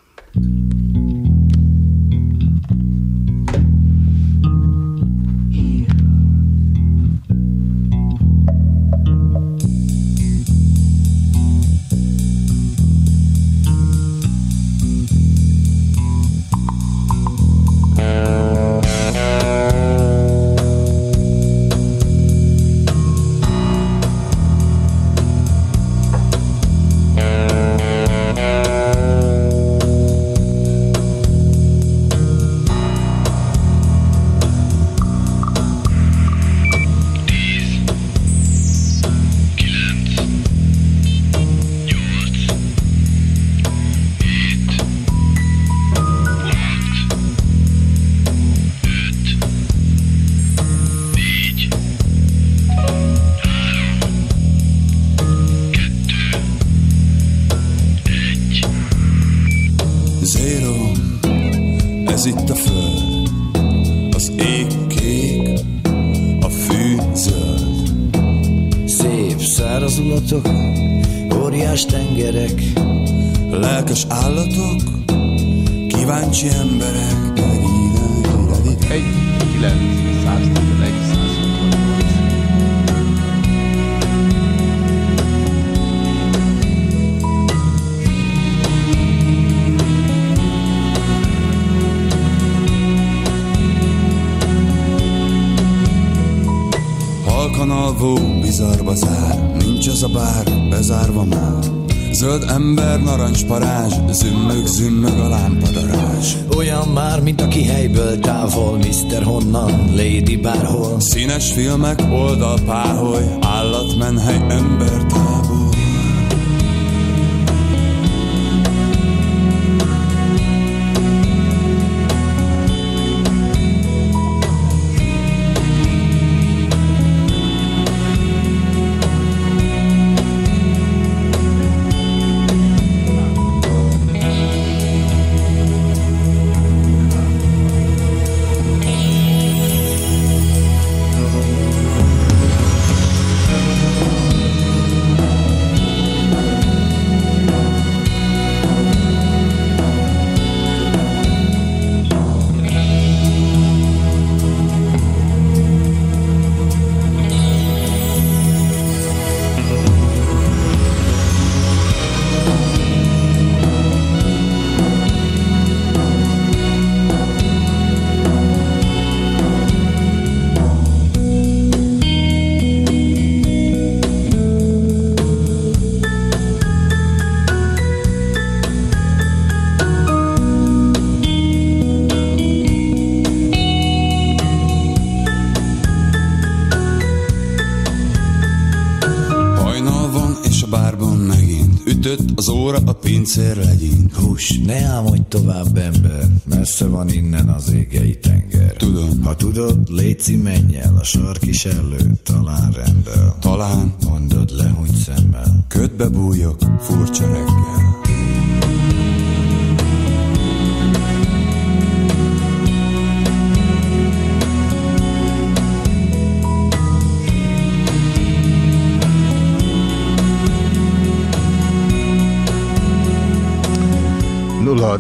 Az óra a pincér legyint. Hús, ne álmodj tovább, ember, messze van innen az égei tenger. Tudom. Ha tudod, léci menj el a sarki sellő, talán rendel. Talán Mondod le, hogy szemmel. ködbe bújok, furcsa reggel.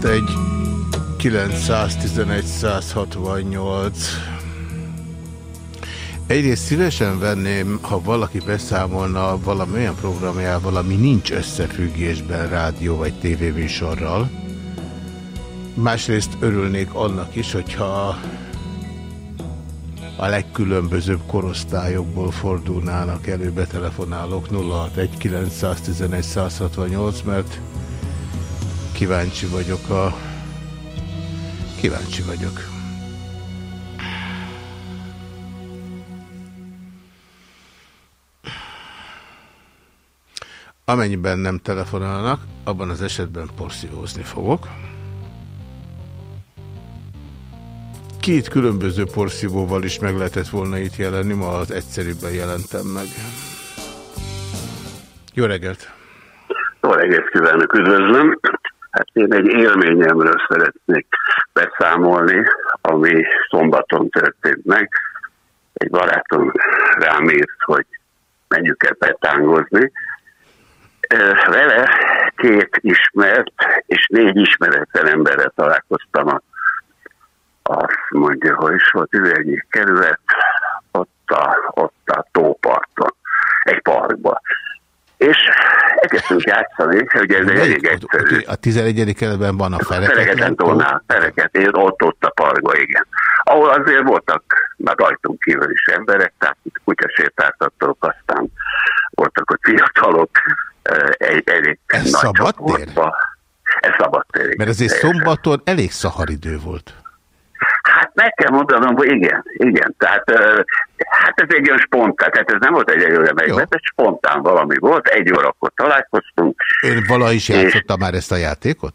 Egy 911 168 Egyrészt szívesen venném, ha valaki beszámolna valami olyan programjával, ami nincs összefüggésben rádió vagy tévéműsorral. Másrészt örülnék annak is, hogyha a legkülönbözőbb korosztályokból fordulnának elő betelefonálók 061 168, mert kíváncsi vagyok a... Kíváncsi vagyok. Amennyiben nem telefonálnak, abban az esetben porszívózni fogok. Két különböző porszívóval is meg lehetett volna itt jelenni, ma az egyszerűbben jelentem meg. Jó reggelt! Jó reggelt kívánok, üdvözlöm! Hát én egy élményemről szeretnék beszámolni, ami szombaton történt meg. Egy barátom rám írt, hogy menjünk el petángozni. Vele két ismert és négy ismeretlen emberre találkoztam a, azt mondja, hogy is volt üvegyi kerület, ott a, ott a tóparton, egy parkba. És elkezdtünk játszani, hogy ez egy elég egyszerű. A 11. kerületben van a Fereketen tónál, Fereket, én ott, ott a parkba, igen. Ahol azért voltak már rajtunk kívül is emberek, tehát kutyasétáltattók, aztán voltak ott fiatalok, egy elég Ez nagy szabadtér? Ez szabadtér. igen. Mert azért szombaton elég szaharidő volt. Meg kell mondanom, hogy igen, igen. Tehát hát ez egy olyan spontán, tehát ez nem volt egy előre megvett, ez spontán valami volt, egy órakor találkoztunk. Ön valaha is játszotta már ezt a játékot?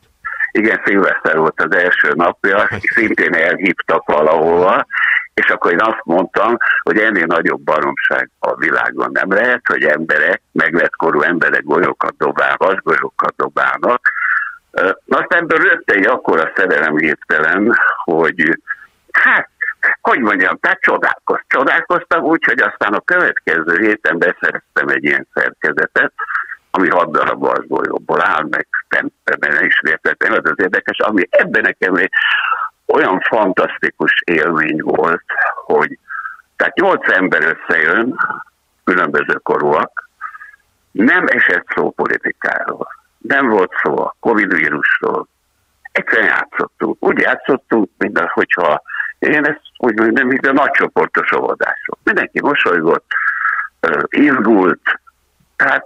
Igen, szilveszter volt az első napja, szintén elhívtak valahova, és akkor én azt mondtam, hogy ennél nagyobb baromság a világon nem lehet, hogy emberek, meglettkorú emberek golyókat dobál, vasgolyókat dobálnak. Ö, Azt ebből rögtön egy akkora szerelem hirtelen, hogy hát, hogy mondjam, tehát csodálkoz, csodálkoztam úgy, hogy aztán a következő héten beszereztem egy ilyen szerkezetet, ami hat darab vasgolyóból áll, meg nem, nem is értettem, ez az érdekes, ami ebben nekem egy olyan fantasztikus élmény volt, hogy tehát nyolc ember összejön, különböző korúak, nem esett szó politikáról, nem volt szó a Covid vírusról, egyszerűen játszottunk. Úgy játszottunk, mint hogyha én ezt úgy mondom, mint a nagycsoportos óvodások. Mindenki mosolygott, izgult, tehát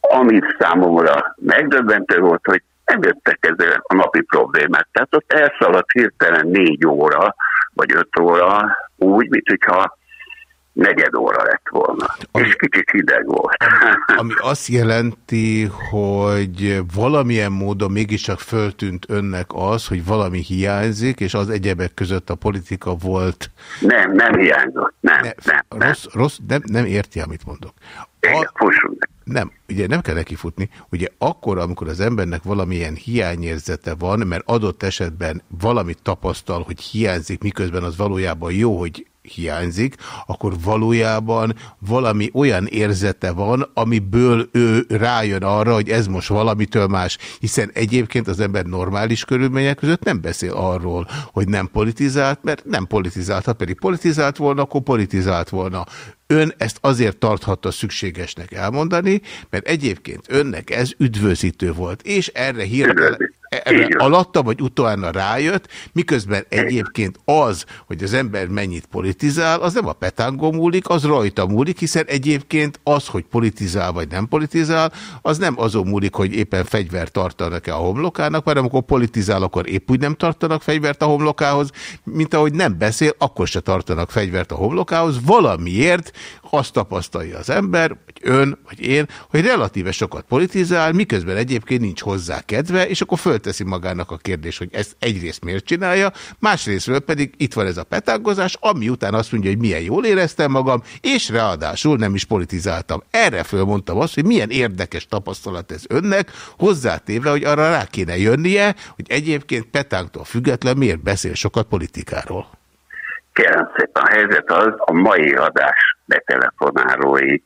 amit számomra megdöbbentő volt, hogy nem jöttek ezzel a napi problémák. Tehát ott elszaladt hirtelen négy óra, vagy öt óra, úgy, mint hogyha negyed óra lett volna. Ami- És kicsit hideg volt. Ami azt jelenti, hogy valamilyen módon mégiscsak föltűnt önnek az, hogy valami hiányzik, és az egyebek között a politika volt. nem, nem hiányzott. Nem, Ne, nem, nem. rossz, rossz, nem, nem érti, amit mondok. Igen, fussunk. Nem, ugye nem kell neki futni. Ugye akkor, amikor az embernek valamilyen hiányérzete van, mert adott esetben valamit tapasztal, hogy hiányzik, miközben az valójában jó, hogy hiányzik, akkor valójában valami olyan érzete van, amiből ő rájön arra, hogy ez most valamitől más, hiszen egyébként az ember normális körülmények között nem beszél arról, hogy nem politizált, mert nem politizált, ha pedig politizált volna, akkor politizált volna. Ön ezt azért tarthatta szükségesnek elmondani, mert egyébként önnek ez üdvözítő volt, és erre hirtelen, erre van. alatta vagy utána rájött, miközben egyébként az, hogy az ember mennyit politizál, az nem a petánkon múlik, az rajta múlik, hiszen egyébként az, hogy politizál vagy nem politizál, az nem azon múlik, hogy éppen fegyvert tartanak-e a homlokának, mert amikor politizál, akkor épp úgy nem tartanak fegyvert a homlokához, mint ahogy nem beszél, akkor se tartanak fegyvert a homlokához, valamiért azt tapasztalja az ember, vagy ön, vagy én, hogy relatíve sokat politizál, miközben egyébként nincs hozzá kedve, és akkor fölteszi magának a kérdés, hogy ezt egyrészt miért csinálja, másrésztről pedig itt van ez a petágozás, ami után azt mondja, hogy milyen jól éreztem magam, és ráadásul nem is politizáltam. Erre fölmondtam azt, hogy milyen érdekes tapasztalat ez önnek, hozzátéve, hogy arra rá kéne jönnie, hogy egyébként petánktól független miért beszél sokat politikáról. Kérem szépen, a helyzet az, a mai adás betelefonálói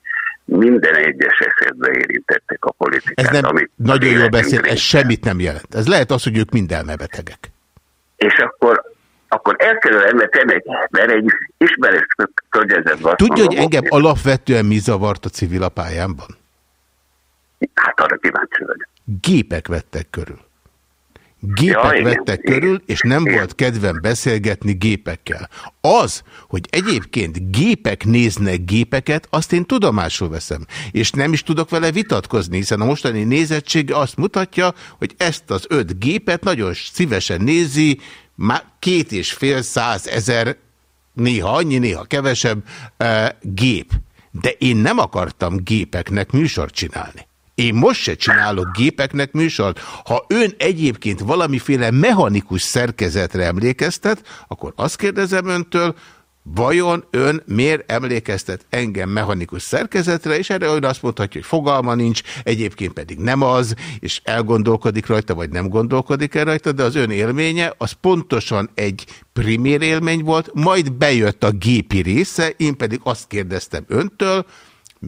minden egyes esetben érintettek a politikát. Ez nem, amit nagyon jól beszél, ez semmit nem jelent. Ez lehet az, hogy ők mind elmebetegek. És akkor akkor el kell ember tenni, mert egy ismerős környezetben... Tudja, hogy engem alapvetően mi zavart a civil pályámban? Hát arra kíváncsi vagyok. Gépek vettek körül. Gépek ja, vettek igen, körül, és nem igen. volt kedvem beszélgetni gépekkel. Az, hogy egyébként gépek néznek gépeket, azt én tudomásul veszem. És nem is tudok vele vitatkozni, hiszen a mostani nézettség azt mutatja, hogy ezt az öt gépet nagyon szívesen nézi, már két és fél száz ezer, néha annyi, néha kevesebb uh, gép. De én nem akartam gépeknek műsort csinálni. Én most se csinálok gépeknek műsort. Ha ön egyébként valamiféle mechanikus szerkezetre emlékeztet, akkor azt kérdezem öntől, Vajon ön miért emlékeztet engem mechanikus szerkezetre, és erre ön azt mondhatja, hogy fogalma nincs, egyébként pedig nem az, és elgondolkodik rajta, vagy nem gondolkodik el rajta, de az ön élménye az pontosan egy primér élmény volt, majd bejött a gépi része, én pedig azt kérdeztem öntől,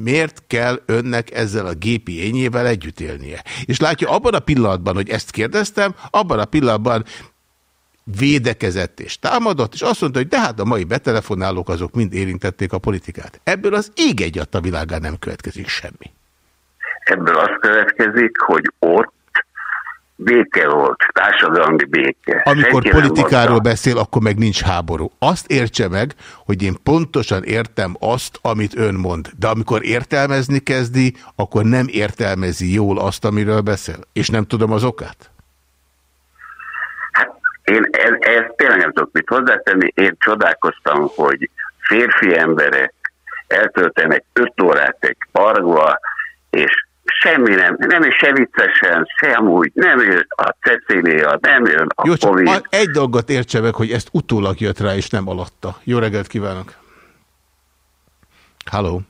miért kell önnek ezzel a gépi ényével együtt élnie? És látja, abban a pillanatban, hogy ezt kérdeztem, abban a pillanatban védekezett és támadott, és azt mondta, hogy de hát a mai betelefonálók azok mind érintették a politikát. Ebből az ég egy a világán nem következik semmi. Ebből az következik, hogy ott béke volt, társadalmi béke. Amikor Senki politikáról beszél, akkor meg nincs háború. Azt értse meg, hogy én pontosan értem azt, amit ön mond. De amikor értelmezni kezdi, akkor nem értelmezi jól azt, amiről beszél. És nem tudom az okát? Én ez, ez tényleg nem tudok mit hozzátenni. Én csodálkoztam, hogy férfi emberek eltöltenek öt órát egy parkba, és semmi nem, nem is se viccesen, se amúgy, nem jön a Cecília, nem jön a Jó, csak COVID. egy dolgot értse meg, hogy ezt utólag jött rá, és nem alatta. Jó reggelt kívánok! Halló!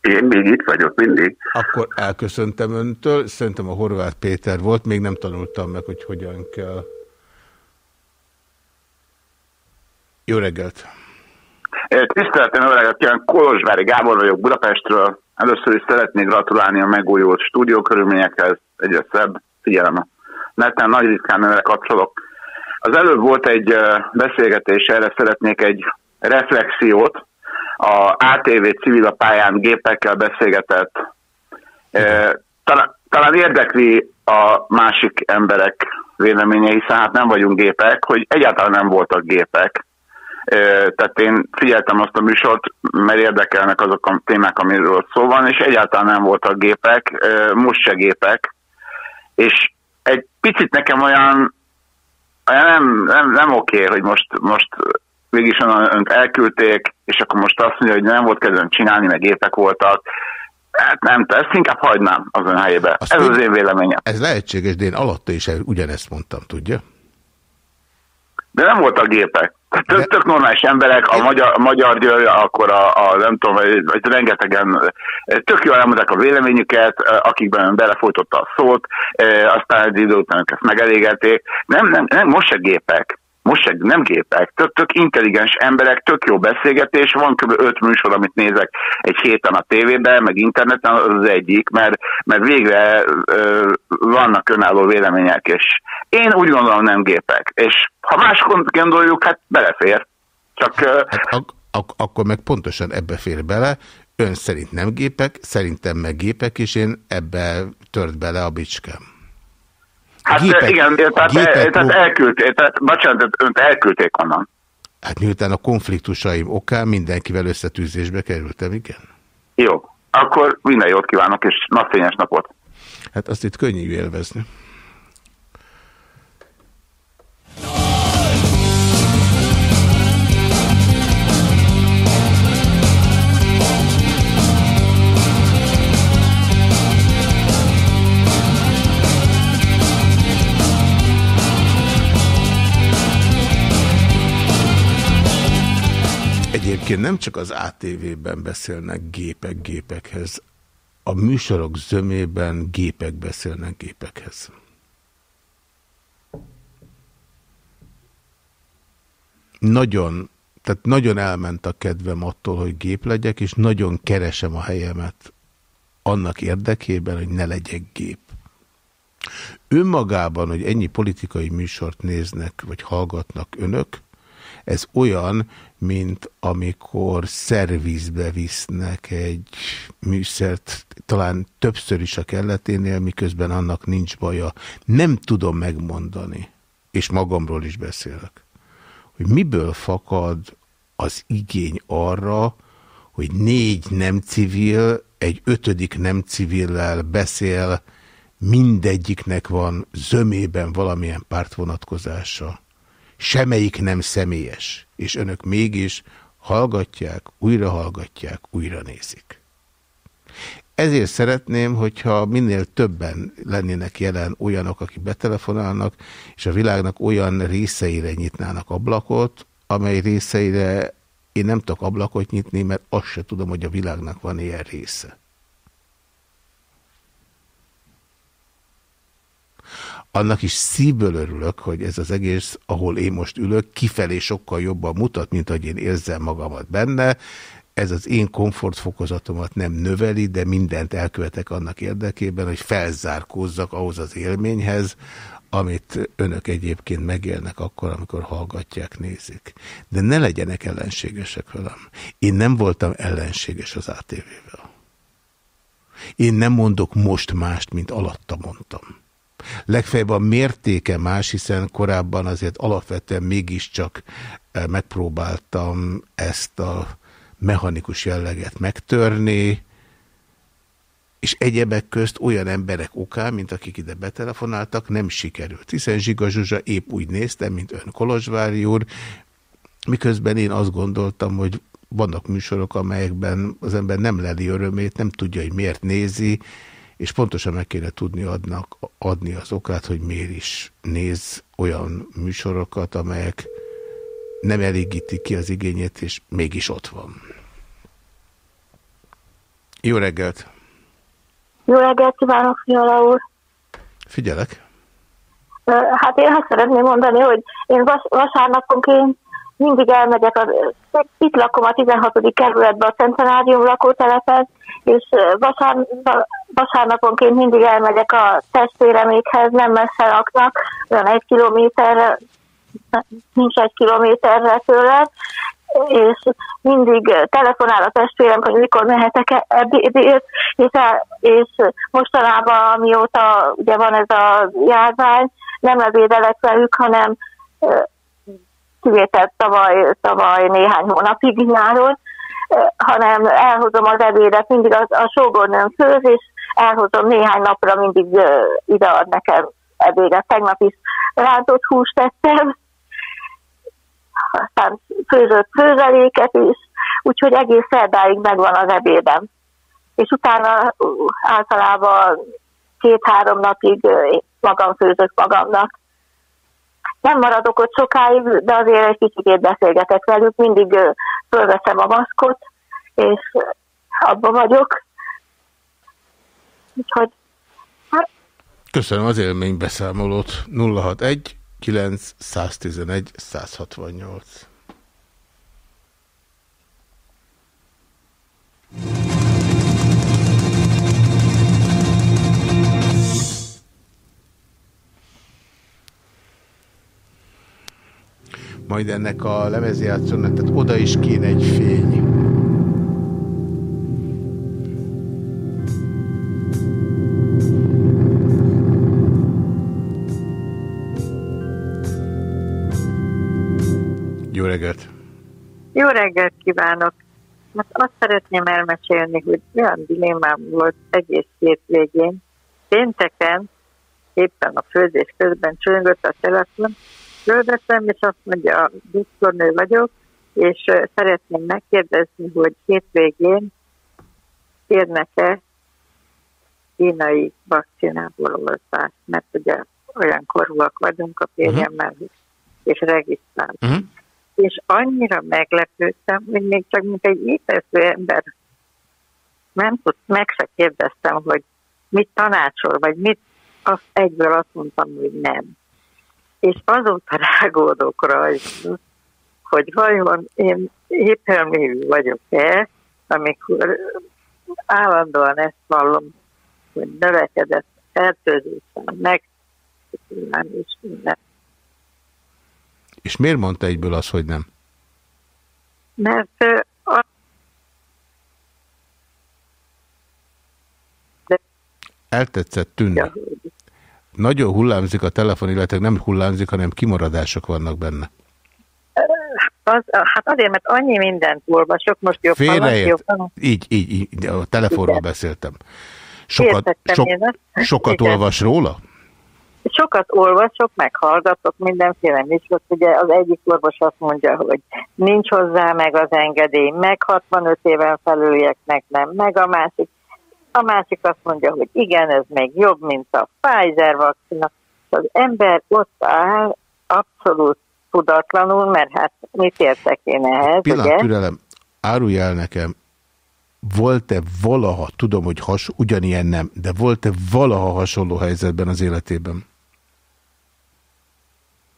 Én még itt vagyok mindig. Akkor elköszöntem öntől, szerintem a Horváth Péter volt, még nem tanultam meg, hogy hogyan kell. Jó reggelt! Tiszteletem, jó reggelt kívánok! Kolozsvári Gábor vagyok Budapestről. Először is szeretnék gratulálni a megújult stúdiókörülményekhez. Egyre szebb, figyelem a neten nagy ritkán nőre kapcsolok. Az előbb volt egy beszélgetés, erre szeretnék egy reflexiót. A ATV civil pályán gépekkel beszélgetett. Talán, talán érdekli a másik emberek véleménye, hiszen hát nem vagyunk gépek, hogy egyáltalán nem voltak gépek tehát én figyeltem azt a műsort, mert érdekelnek azok a témák, amiről szó van, és egyáltalán nem voltak gépek, most se gépek, és egy picit nekem olyan, olyan nem, nem, nem oké, hogy most, most mégis önt elküldték, és akkor most azt mondja, hogy nem volt kedvem csinálni, meg gépek voltak. Hát nem, ezt inkább hagynám az ön helyébe. Azt ez az én véleményem. Ez lehetséges, de én alatta is ugyanezt mondtam, tudja? De nem voltak gépek. Tök, tök normális emberek, a magyar, a magyar győr, akkor a, a, nem tudom, rengetegen tök jól elmondták a véleményüket, akikben belefolytotta a szót, aztán egy idő után ezt megelégették. Nem, nem, nem, most se gépek most egy, nem gépek, tök, tök intelligens emberek, tök jó beszélgetés, van kb. öt műsor, amit nézek egy héten a tévében, meg interneten, az az egyik, mert, mert végre ö, vannak önálló vélemények, és én úgy gondolom nem gépek, és ha más gondoljuk, hát belefér. Csak, ö, hát ak ak akkor meg pontosan ebbe fér bele, ön szerint nem gépek, szerintem meg gépek, és én ebbe tört bele a bicskám. Hát gépek, igen, tehát, gépek, tehát elküldték, tehát, bocsánat, önt elküldték onnan. Hát miután a konfliktusaim okán mindenkivel összetűzésbe kerültem, igen. Jó, akkor minden jót kívánok, és napfényes napot. Hát azt itt könnyű élvezni. Egyébként nem csak az ATV-ben beszélnek gépek gépekhez, a műsorok zömében gépek beszélnek gépekhez. Nagyon, tehát nagyon elment a kedvem attól, hogy gép legyek, és nagyon keresem a helyemet annak érdekében, hogy ne legyek gép. Önmagában, hogy ennyi politikai műsort néznek, vagy hallgatnak önök, ez olyan, mint amikor szervizbe visznek egy műszert, talán többször is a kelleténél, miközben annak nincs baja. Nem tudom megmondani, és magamról is beszélek, hogy miből fakad az igény arra, hogy négy nem civil, egy ötödik nem civillel beszél, mindegyiknek van zömében valamilyen pártvonatkozása semmelyik nem személyes, és önök mégis hallgatják, újra hallgatják, újra nézik. Ezért szeretném, hogyha minél többen lennének jelen olyanok, akik betelefonálnak, és a világnak olyan részeire nyitnának ablakot, amely részeire én nem tudok ablakot nyitni, mert azt se tudom, hogy a világnak van ilyen része. Annak is szívből örülök, hogy ez az egész, ahol én most ülök, kifelé sokkal jobban mutat, mint hogy én érzem magamat benne. Ez az én komfortfokozatomat nem növeli, de mindent elkövetek annak érdekében, hogy felzárkózzak ahhoz az élményhez, amit önök egyébként megélnek akkor, amikor hallgatják, nézik. De ne legyenek ellenségesek velem. Én nem voltam ellenséges az ATV-vel. Én nem mondok most mást, mint alatta mondtam. Legfeljebb a mértéke más, hiszen korábban azért alapvetően mégiscsak eh, megpróbáltam ezt a mechanikus jelleget megtörni, és egyebek közt olyan emberek okán, mint akik ide betelefonáltak, nem sikerült. Hiszen Zsiga Zsuzsa épp úgy néztem, mint ön Kolozsvári úr, miközben én azt gondoltam, hogy vannak műsorok, amelyekben az ember nem leli örömét, nem tudja, hogy miért nézi, és pontosan meg kéne tudni adnak, adni az okát, hogy miért is néz olyan műsorokat, amelyek nem elégítik ki az igényét, és mégis ott van. Jó reggelt! Jó reggelt kívánok, Fiala úr! Figyelek! Hát én azt szeretném mondani, hogy én vas vasárnaponként mindig elmegyek, az, itt lakom a 16. kerületben a Centenárium lakótelepen, és vasárnaponként mindig elmegyek a testvéremékhez, nem messze laknak, olyan egy kilométerre, nincs egy kilométerre tőle, és mindig telefonál a testvérem, hogy mikor mehetek -e ebédért, és, és mostanában, mióta ugye van ez a járvány, nem ebédelek velük, hanem kivételt tavaly, tavaly néhány hónapig nyáron, hanem elhozom az ebédet, mindig a, a sógornőm főz, és elhozom néhány napra, mindig ide ad nekem ebédet. Tegnap is rántott húst tettem, aztán főzött főzeléket is, úgyhogy egész szerdáig megvan az ebédem. És utána általában két-három napig magam főzök magamnak nem maradok ott sokáig, de azért egy kicsit beszélgetek velük, mindig fölveszem a maszkot, és abban vagyok. Úgyhogy hát... Köszönöm az élménybeszámolót. 061 911 168. majd ennek a lemezjátszónak, tehát oda is kéne egy fény. Jó reggelt! Jó reggelt kívánok! Most azt szeretném elmesélni, hogy olyan dilemmám volt egész végén. Pénteken, éppen a főzés közben csöngött a telefon, fölveszem, és azt mondja, doktornő vagyok, és szeretném megkérdezni, hogy hétvégén kérnek-e kínai vakcinából oltást, mert ugye olyan korúak vagyunk a férjemmel, uh-huh. és regisztrál. Uh-huh. és annyira meglepődtem, hogy még csak mint egy épesző ember nem tud, meg se kérdeztem, hogy mit tanácsol, vagy mit, azt egyből azt mondtam, hogy nem. És azóta rágódok rajta, hogy vajon én épelmévű vagyok-e, amikor állandóan ezt hallom, hogy növekedett fertőzéssel, meg és minden. És miért mondta egyből azt, hogy nem? Mert a... Eltetszett tűnni. Ja. Nagyon hullámzik a telefon, illetve nem hullámzik, hanem kimaradások vannak benne. Az, hát azért, mert annyi mindent olvasok, most jobb Félreért. Így, így, így, a telefonról Igen. beszéltem. Sokat, sok, sokat olvas róla? Sokat olvasok, meghallgatok mindenféle műsort. Ugye az egyik orvos azt mondja, hogy nincs hozzá meg az engedély, meg 65 éven felülieknek nem, meg a másik. A másik azt mondja, hogy igen, ez még jobb, mint a Pfizer vakcina. Az ember ott áll, abszolút tudatlanul, mert hát mit értek én ehhez, Pillanat, ugye? türelem, árulj el nekem, volt-e valaha, tudom, hogy has, ugyanilyen nem, de volt-e valaha hasonló helyzetben az életében?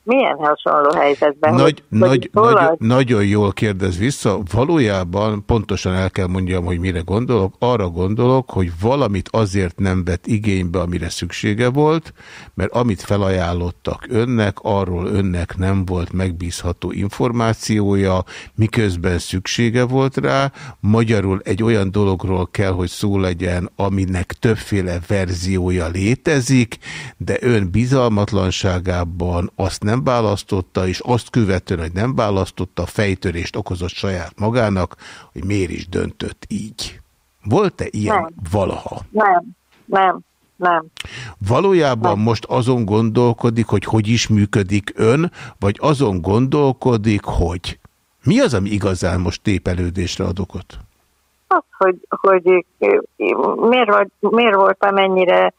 Milyen hasonló helyzetben? Nagy, hogy, nagy, hogy nagy, nagyon jól kérdez vissza. Valójában pontosan el kell mondjam, hogy mire gondolok. Arra gondolok, hogy valamit azért nem vett igénybe, amire szüksége volt, mert amit felajánlottak önnek, arról önnek nem volt megbízható információja, miközben szüksége volt rá. Magyarul egy olyan dologról kell, hogy szó legyen, aminek többféle verziója létezik, de ön bizalmatlanságában azt nem nem választotta, és azt követően, hogy nem választotta, fejtörést okozott saját magának, hogy miért is döntött így. Volt-e ilyen nem. valaha? Nem, nem, nem. Valójában nem. most azon gondolkodik, hogy hogy is működik ön, vagy azon gondolkodik, hogy mi az, ami igazán most tépelődésre ad okot? Az, hogy, hogy miért, vagy, miért voltam ennyire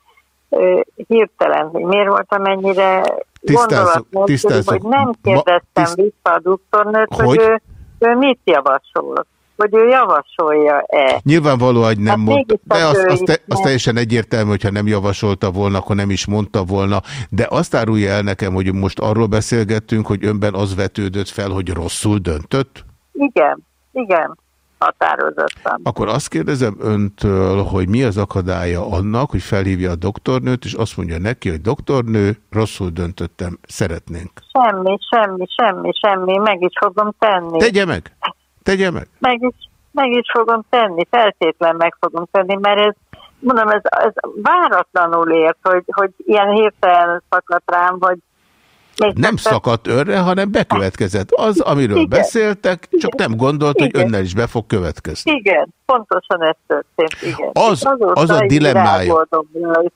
hirtelen, hogy miért voltam ennyire tisztázzuk, tisztázzuk. hogy nem kérdeztem Ma, vissza a doktornőt, hogy, hogy ő, ő mit javasol hogy ő javasolja-e. Nyilvánvaló, hogy nem hát mond, de az, az, te, az teljesen egyértelmű, hogyha nem javasolta volna, akkor nem is mondta volna, de azt árulja el nekem, hogy most arról beszélgettünk, hogy önben az vetődött fel, hogy rosszul döntött? Igen, igen határozottan. Akkor azt kérdezem öntől, hogy mi az akadálya annak, hogy felhívja a doktornőt, és azt mondja neki, hogy doktornő, rosszul döntöttem, szeretnénk. Semmi, semmi, semmi, semmi, meg is fogom tenni. Tegye meg! Tegye meg! Meg is, meg is fogom tenni, feltétlen meg fogom tenni, mert ez, mondom, ez, ez váratlanul ért, hogy, hogy ilyen hirtelen szakadt rám, hogy nem szakadt önre, hanem bekövetkezett. Az, amiről Igen. beszéltek, csak nem gondolt, Igen. hogy önnel is be fog következni. Igen, pontosan ez történt. Igen. Az, az a dilemmája,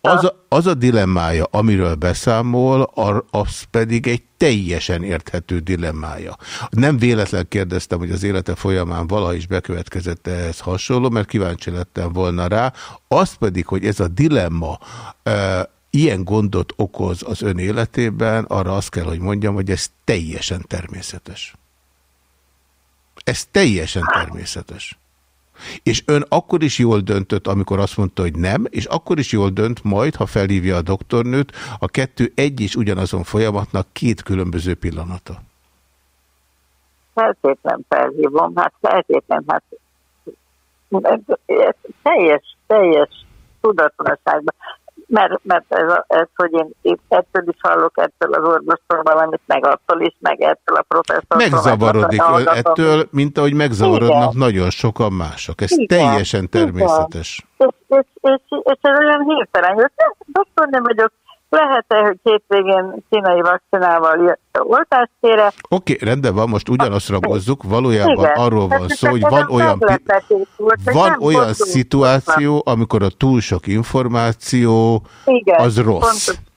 az a, az a dilemmája, amiről beszámol, az pedig egy teljesen érthető dilemmája. Nem véletlen kérdeztem, hogy az élete folyamán valaha is bekövetkezett ehhez hasonló, mert kíváncsi lettem volna rá. Az pedig, hogy ez a dilemma ilyen gondot okoz az ön életében, arra azt kell, hogy mondjam, hogy ez teljesen természetes. Ez teljesen természetes. És ön akkor is jól döntött, amikor azt mondta, hogy nem, és akkor is jól dönt majd, ha felhívja a doktornőt, a kettő egy is ugyanazon folyamatnak két különböző pillanata. Feltétlen felhívom, hát feltétlen, hát teljes, teljes tudatlanságban mert, mert ez, a, ez, hogy én itt ettől is hallok, ettől az orvostól valamit, meg attól is, meg ettől a professzortól. Megzavarodik meg ettől, mint ahogy megzavarodnak Igen. nagyon sokan mások. Ez Igen. teljesen természetes. Igen. És, és, és, és ez olyan hirtelen, hogy doktor nem vagyok, lehet-e, hogy hétvégén kínai vakcinával oltástére? Oké, okay, rendben van, most ugyanazt ragozzuk, valójában Igen. arról van szó, hogy van olyan, van olyan szituáció, amikor a túl sok információ Igen, az rossz. Pontos.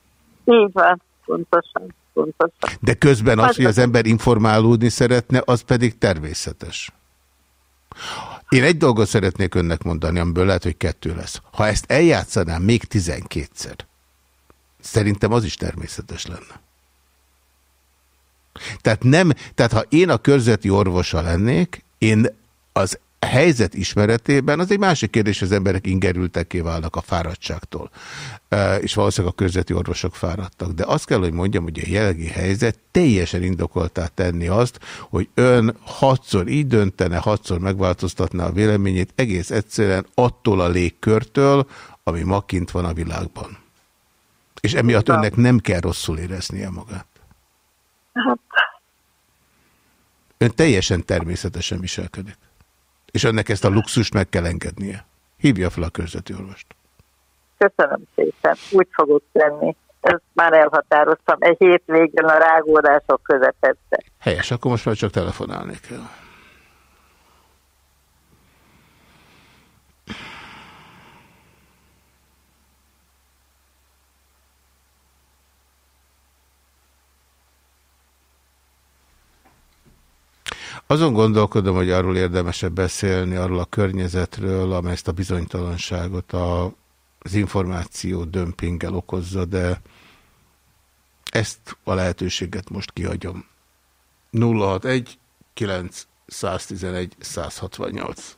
Így van, pontosan. Pontosan. De közben az, hogy az ember informálódni szeretne, az pedig természetes. Én egy dolgot szeretnék önnek mondani, amiből lehet, hogy kettő lesz. Ha ezt eljátszanám még tizenkétszer, Szerintem az is természetes lenne. Tehát nem, tehát ha én a körzeti orvosa lennék, én az helyzet ismeretében, az egy másik kérdés, az emberek ingerültekké válnak a fáradtságtól. És valószínűleg a közveti orvosok fáradtak. De azt kell, hogy mondjam, hogy a jelenlegi helyzet teljesen indokoltá tenni azt, hogy ön hatszor így döntene, hatszor megváltoztatná a véleményét, egész egyszerűen attól a légkörtől, ami ma kint van a világban. És emiatt önnek nem kell rosszul éreznie magát. Hát. Ön teljesen természetesen viselkedik. És önnek ezt a luxust meg kell engednie. Hívja fel a körzeti orvost. Köszönöm szépen. Úgy fogok tenni. Ezt már elhatároztam. Egy hétvégén a rágódások közepette. Helyes, akkor most már csak telefonálni kell. Azon gondolkodom, hogy arról érdemesebb beszélni, arról a környezetről, amely ezt a bizonytalanságot a, az információ dömpinggel okozza, de ezt a lehetőséget most kihagyom. 061 911 168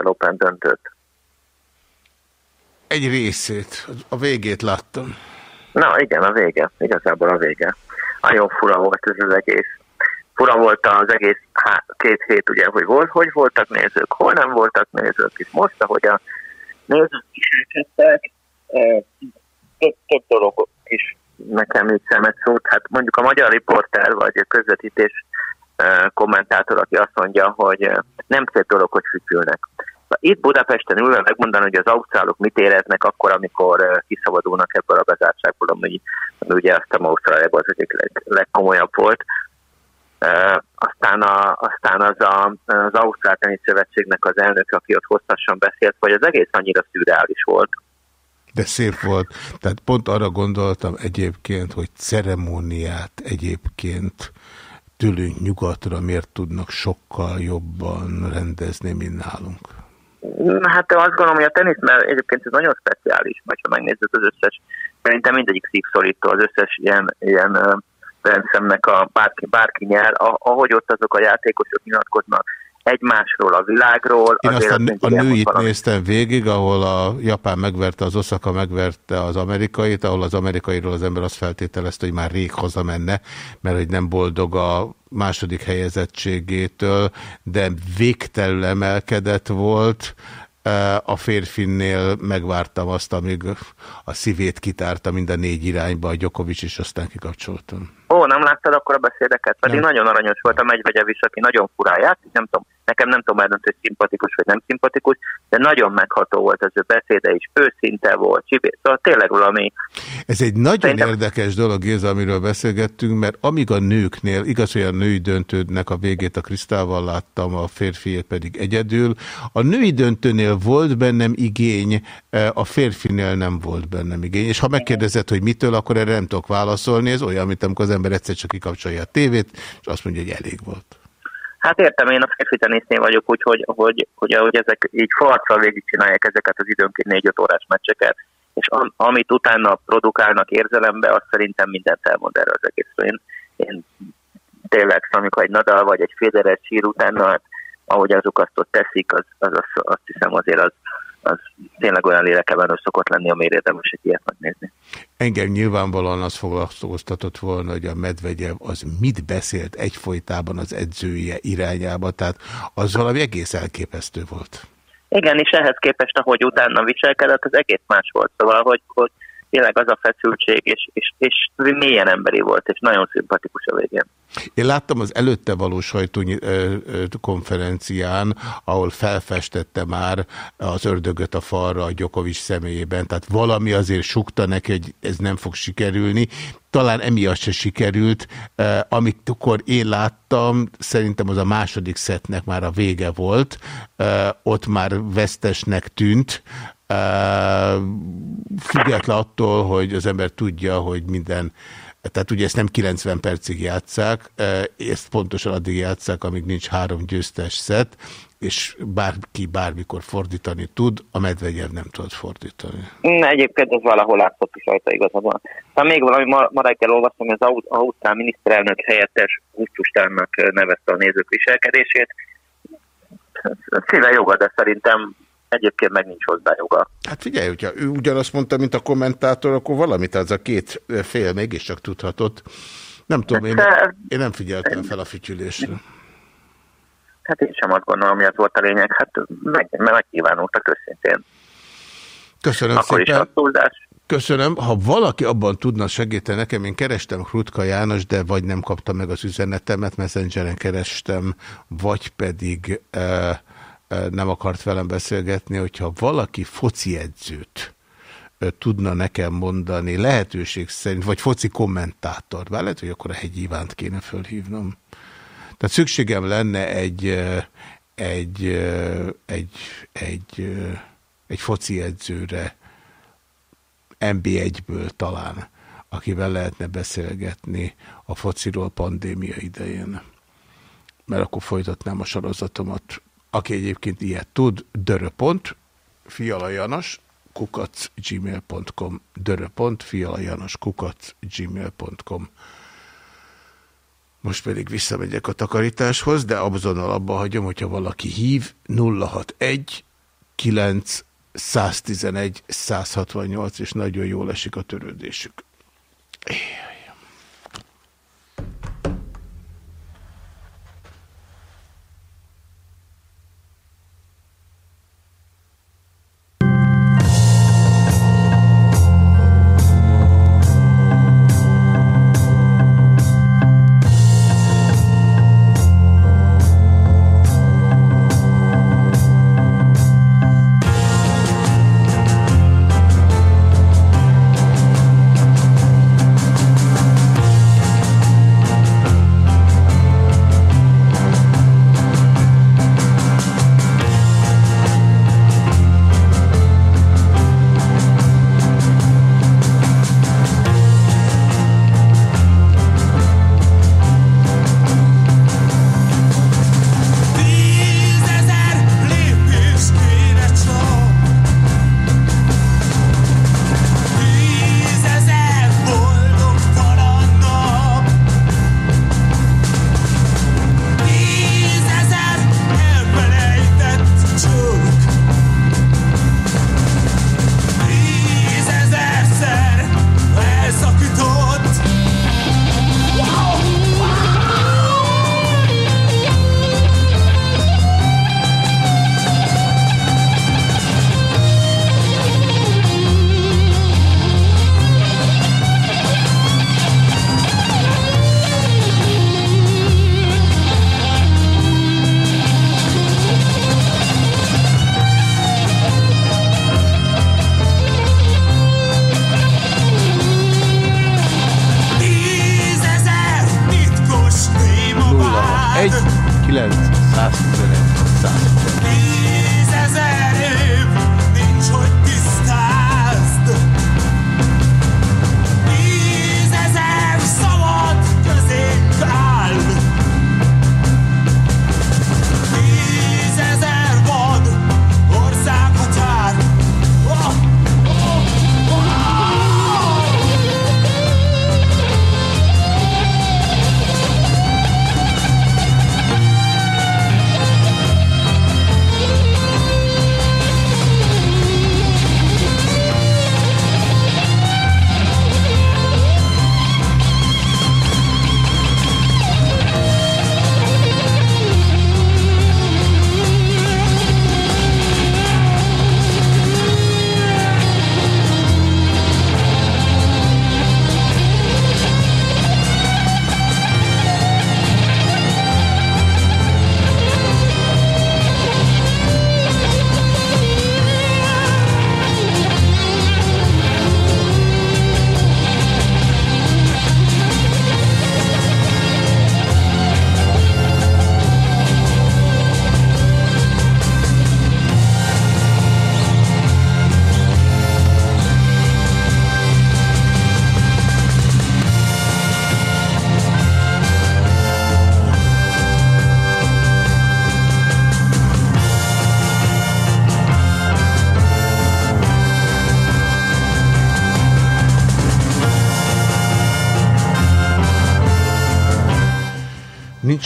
Ausztrál Open döntőt? Egy részét, a végét láttam. Na igen, a vége, igazából a vége. Nagyon fura volt ez az egész. Fura volt az egész há, két hét, ugye, hogy volt, hogy voltak nézők, hol nem voltak nézők, és most, hogy a nézők viselkedtek, több, több dolog is nekem így szemet szólt. Hát mondjuk a magyar riporter vagy a közvetítés kommentátor, aki azt mondja, hogy nem szép dolog, hogy fütyülnek. Itt Budapesten ülve megmondani, hogy az ausztrálok mit éreznek akkor, amikor kiszabadulnak ebből a bezártságból, ami ugye azt a Ausztráliában az egyik leg, legkomolyabb volt. Aztán, a, aztán az a, az Ausztrál Szövetségnek az elnök, aki ott hosszasan beszélt, hogy az egész annyira szürreális volt. De szép volt. Tehát pont arra gondoltam egyébként, hogy ceremóniát egyébként tőlünk nyugatra miért tudnak sokkal jobban rendezni, mint nálunk? Hát azt gondolom, hogy a tenisz, mert egyébként ez nagyon speciális, ha megnézzük az összes, szerintem mindegyik szívszorító, az összes ilyen, ilyen rendszemnek a bárki, bárki nyer, ahogy ott azok a játékosok nyilatkoznak, egymásról, a világról. Én azt a, a nőit valami. néztem végig, ahol a Japán megverte, az Osaka megverte az amerikait, ahol az amerikairól az ember azt feltételezte, hogy már rég hazamenne, mert hogy nem boldog a második helyezettségétől, de végtelenül emelkedett volt, a férfinnél megvártam azt, amíg a szívét kitárta mind a négy irányba a Gyokovics, és aztán kikapcsoltam. Ó, nem láttad akkor a beszédeket? Pedig nem. nagyon aranyos volt a Megyvegyev is, aki nagyon furán játszik, nem tudom, nekem nem tudom eldönteni, hogy szimpatikus vagy nem szimpatikus, de nagyon megható volt az ő beszéde is, őszinte volt, csibé, szóval tényleg valami... Ez egy nagyon Szerintem... érdekes dolog, Géza, amiről beszélgettünk, mert amíg a nőknél, igaz, hogy a női döntődnek a végét a Krisztával láttam, a férfiét pedig egyedül, a női döntőnél volt bennem igény, e, a férfinél nem volt bennem igény, és ha megkérdezed, hogy mitől, akkor erre nem tudok válaszolni, ez olyan, mint amikor az ember egyszer csak kikapcsolja a tévét, és azt mondja, hogy elég volt. Hát értem, én a férfi tenisznél vagyok, úgyhogy hogy, hogy, hogy, ezek így farccal végig csinálják ezeket az időnként 4-5 órás meccseket, és am, amit utána produkálnak érzelembe, az szerintem mindent elmond erre az egészről. Én, én tényleg, amikor egy Nadal vagy egy Federer sír utána, hát, ahogy azok azt ott teszik, az, az, az, azt hiszem azért az, az tényleg olyan lélekeben szokott lenni, amire érdemes egy ilyet megnézni. Engem nyilvánvalóan az foglalkoztatott volna, hogy a Medvegyev az mit beszélt egyfolytában az edzője irányába, tehát az valami egész elképesztő volt. Igen, és ehhez képest, ahogy utána viselkedett, az egész más volt. Szóval, hogy, hogy tényleg az a feszültség, és, és, és mélyen emberi volt, és nagyon szimpatikus a végén. Én láttam az előtte való sajtókonferencián, ahol felfestette már az ördögöt a falra a Gyokovics személyében, tehát valami azért sukta neki, hogy ez nem fog sikerülni. Talán emiatt se sikerült. Amikor én láttam, szerintem az a második szetnek már a vége volt, ott már vesztesnek tűnt, független attól, hogy az ember tudja, hogy minden tehát ugye ezt nem 90 percig játszák, ezt pontosan addig játszák, amíg nincs három győztes szett, és bárki bármikor fordítani tud, a Medvegyev nem tud fordítani. Ne, egyébként ez valahol látszott is rajta igazából. Szóval még valami ma, ma reggel olvastam, hogy az Ausztrál miniszterelnök helyettes Gusztustának nevezte a nézők viselkedését. Szíve joga, de szerintem egyébként meg nincs hozzá joga. Hát figyelj, hogyha ő ugyanazt mondta, mint a kommentátor, akkor valamit az a két fél mégiscsak tudhatott. Nem tudom, én, hát, én nem figyeltem fel a fütyülésre. Hát én sem azt gondolom, hogy ez volt a lényeg. Hát meg, megkívánultak őszintén. Köszönöm Akkor szépen. Is Köszönöm. Ha valaki abban tudna segíteni nekem, én kerestem Krutka János, de vagy nem kapta meg az üzenetemet, messengeren kerestem, vagy pedig... Uh, nem akart velem beszélgetni, hogyha valaki foci edzőt tudna nekem mondani lehetőség szerint, vagy foci kommentátor, bár lehet, hogy akkor a Hegy Ivánt kéne fölhívnom. Tehát szükségem lenne egy, egy, egy, egy, egy foci edzőre, MB1-ből talán, akivel lehetne beszélgetni a fociról pandémia idején. Mert akkor folytatnám a sorozatomat aki egyébként ilyet tud, döröpont, fialajanos, kukac, gmail.com, döröpont, fialajanos, kukac, gmail.com. Most pedig visszamegyek a takarításhoz, de azonnal abba hagyom, hogyha valaki hív 061 9 111 168, és nagyon jól esik a törődésük. Éjjel.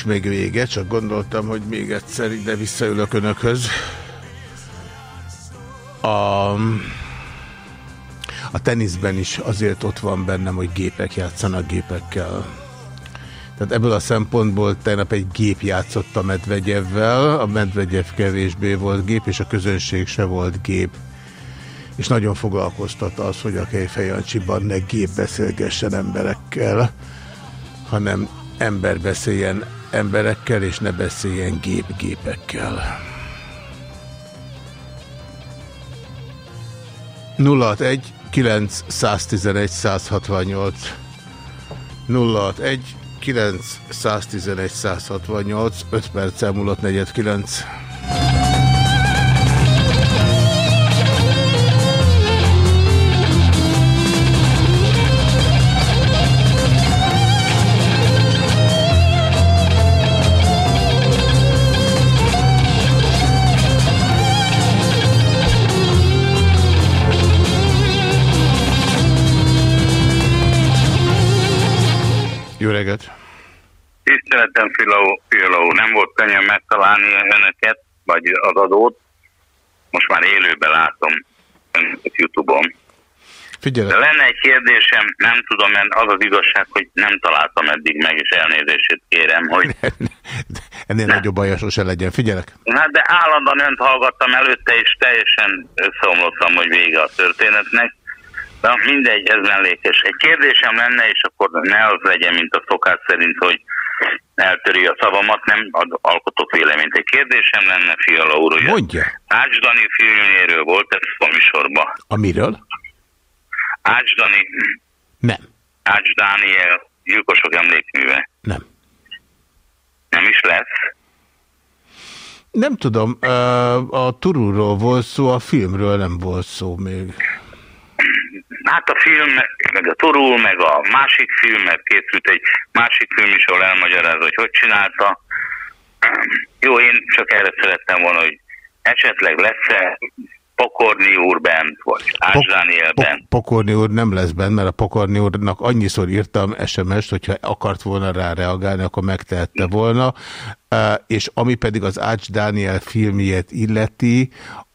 Nincs még vége, csak gondoltam, hogy még egyszer ide visszaülök önökhöz. A, a teniszben is azért ott van bennem, hogy gépek játszanak gépekkel. Tehát ebből a szempontból tegnap egy gép játszott a Medvegyevvel, a Medvegyev kevésbé volt gép, és a közönség se volt gép. És nagyon foglalkoztatta az, hogy a Kejfejancsiban ne gép beszélgessen emberekkel, hanem ember beszéljen emberekkel, és ne beszéljen gép gépekkel. 061 911 168 061 911 168 5 perc múlott 49. Filaló, nem volt könnyen megtalálni önöket, vagy az adót. Most már élőben látom önöket Youtube-on. Figyelj. De lenne egy kérdésem, nem tudom, mert az az igazság, hogy nem találtam eddig meg, és elnézését kérem, hogy... Ennél ne. nagyobb baja sose legyen. Figyelek. Hát de állandóan önt hallgattam előtte, és teljesen összeomlottam, hogy vége a történetnek. Na, mindegy, ez mellékes. Egy kérdésem lenne, és akkor ne az legyen, mint a szokás szerint, hogy eltöri a szavamat, nem ad, alkotok véleményt. Egy kérdésem lenne, Fiala úr, hogy Mondja. Ács Dani filmjéről volt ez a műsorban. Amiről? Ács Dani. Nem. Ács Dániel, gyilkosok emlékműve. Nem. Nem is lesz? Nem tudom, a turulról volt szó, a filmről nem volt szó még. Hát a film, meg a Turul, meg a másik film, mert készült egy másik film is, ahol elmagyarázza, hogy hogy csinálta. Jó, én csak erre szerettem volna, hogy esetleg lesz-e Pokorni úr bent, vagy Ács Dániel bent. Pokorni úr nem lesz bent, mert a Pokorni úrnak annyiszor írtam SMS-t, hogyha akart volna rá reagálni, akkor megtehette volna. És ami pedig az Ács Dániel filmjét illeti,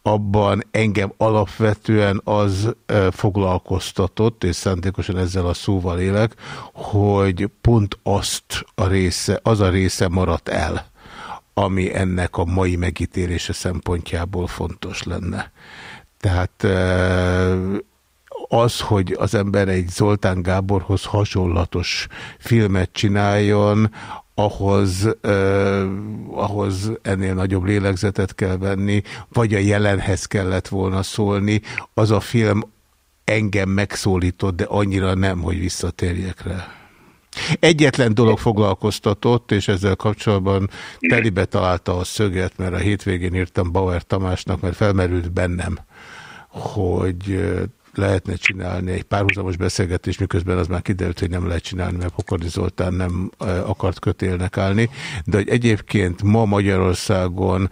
abban engem alapvetően az foglalkoztatott, és szándékosan ezzel a szóval élek, hogy pont azt a része, az a része maradt el, ami ennek a mai megítélése szempontjából fontos lenne. Tehát az, hogy az ember egy Zoltán Gáborhoz hasonlatos filmet csináljon, ahhoz, eh, ahhoz ennél nagyobb lélegzetet kell venni, vagy a jelenhez kellett volna szólni. Az a film engem megszólított, de annyira nem, hogy visszatérjek rá. Egyetlen dolog foglalkoztatott, és ezzel kapcsolatban telibe találta a szöget, mert a hétvégén írtam Bauer Tamásnak, mert felmerült bennem, hogy lehetne csinálni egy párhuzamos beszélgetés, miközben az már kiderült, hogy nem lehet csinálni, mert Pokorni Zoltán nem akart kötélnek állni, de hogy egyébként ma Magyarországon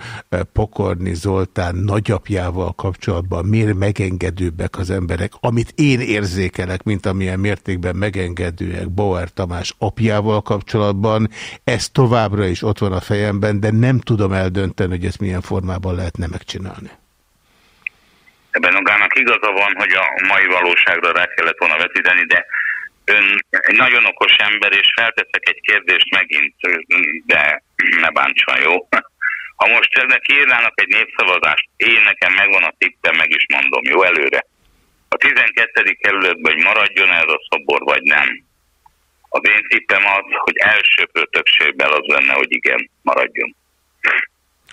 Pokorni Zoltán nagyapjával kapcsolatban miért megengedőbbek az emberek, amit én érzékelek, mint amilyen mértékben megengedőek Bauer Tamás apjával kapcsolatban, ez továbbra is ott van a fejemben, de nem tudom eldönteni, hogy ezt milyen formában lehetne megcsinálni ebben magának igaza van, hogy a mai valóságra rá kellett volna vetíteni, de ön egy nagyon okos ember, és felteszek egy kérdést megint, de ne bántson, jó? Ha most ennek írnának egy népszavazást, én nekem megvan a tippem, meg is mondom, jó előre. A 12. kerületben, hogy maradjon ez a szobor, vagy nem. Az én tippem az, hogy első többségben az lenne, hogy igen, maradjon.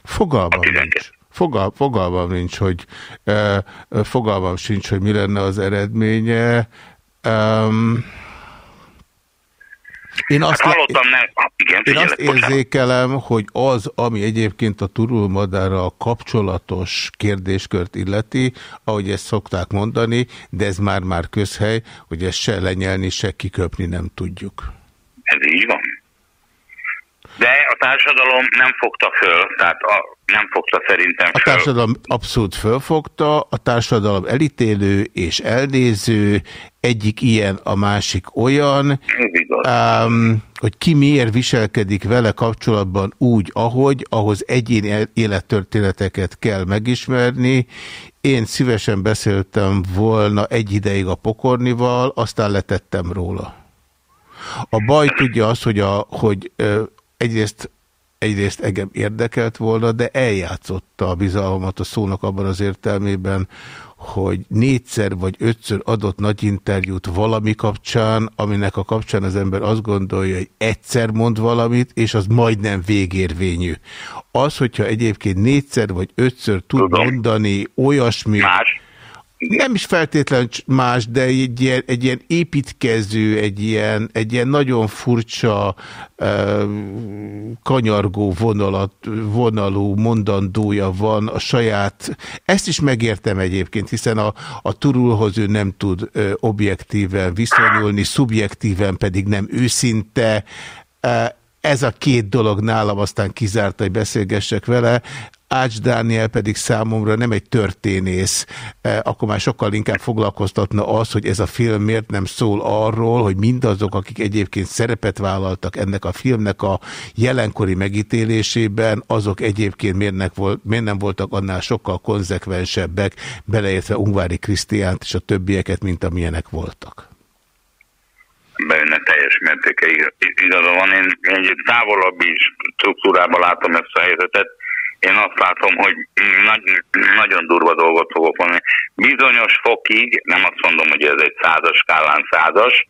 Fogalmam nincs. Fogal, fogalmam nincs, hogy uh, fogalmam sincs, hogy mi lenne az eredménye. Um, én azt, hát hallottam, nem. Igen, én azt érzékelem, hogy az, ami egyébként a turulmadárral kapcsolatos kérdéskört illeti, ahogy ezt szokták mondani, de ez már-már közhely, hogy ezt se lenyelni, se kiköpni nem tudjuk. Ez így van. De a társadalom nem fogta föl, tehát a, nem fogta szerintem föl. A társadalom abszolút fölfogta, a társadalom elítélő és elnéző, egyik ilyen, a másik olyan. Um, hogy ki miért viselkedik vele kapcsolatban úgy, ahogy, ahhoz egyéni élettörténeteket kell megismerni. Én szívesen beszéltem volna egy ideig a pokornival, aztán letettem róla. A baj tudja az, hogy, a, hogy egyrészt egyrészt engem érdekelt volna, de eljátszotta a bizalmat a szónak abban az értelmében, hogy négyszer vagy ötször adott nagy interjút valami kapcsán, aminek a kapcsán az ember azt gondolja, hogy egyszer mond valamit, és az majdnem végérvényű. Az, hogyha egyébként négyszer vagy ötször tud Tudom. mondani olyasmi... Más nem is feltétlen más, de egy ilyen, egy ilyen építkező, egy ilyen, egy ilyen nagyon furcsa uh, kanyargó vonalat, vonalú mondandója van a saját, ezt is megértem egyébként, hiszen a, a turulhoz ő nem tud uh, objektíven viszonyulni, szubjektíven pedig nem őszinte, uh, ez a két dolog nálam aztán kizárt, hogy beszélgessek vele. Ács Dániel pedig számomra nem egy történész, e, akkor már sokkal inkább foglalkoztatna az, hogy ez a film miért nem szól arról, hogy mindazok, akik egyébként szerepet vállaltak ennek a filmnek a jelenkori megítélésében, azok egyébként miért, volt, miért nem voltak annál sokkal konzekvensebbek, beleértve Ungvári Krisztiánt és a többieket, mint amilyenek voltak benne teljes mértéke igaza van. Én, egy távolabbi struktúrában látom ezt a helyzetet. Én azt látom, hogy nagy, nagyon durva dolgot fogok mondani. Bizonyos fokig, nem azt mondom, hogy ez egy százas skálán százas,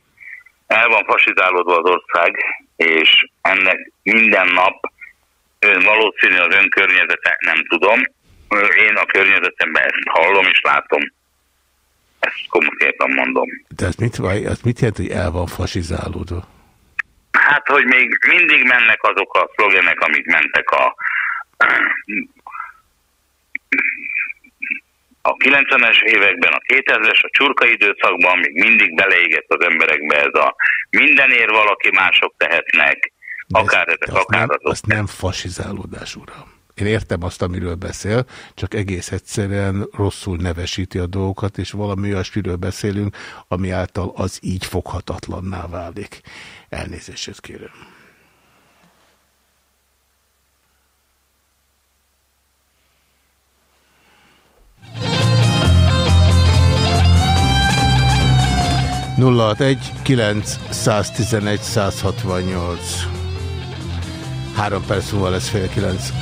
el van fasizálódva az ország, és ennek minden nap valószínű az önkörnyezete, nem tudom. Én a környezetemben ezt hallom és látom. Ezt konkrétan mondom. De ez mit, ez mit jelent, hogy el van fasizálódva? Hát, hogy még mindig mennek azok a szlogenek, amik mentek a a 90-es években, a 2000-es, a csurka időszakban még mindig beleégett az emberekbe ez a mindenért valaki mások tehetnek, de akár ezt, ezek, akár nem, azok. Azt nem fasizálódás, uram. Én értem azt, amiről beszél, csak egész egyszerűen rosszul nevesíti a dolgokat, és valami olyasmiről beszélünk, ami által az így foghatatlanná válik. Elnézést kérem. Nulla egy kilenc 111 168 Három perc múlva lesz fél kilenc.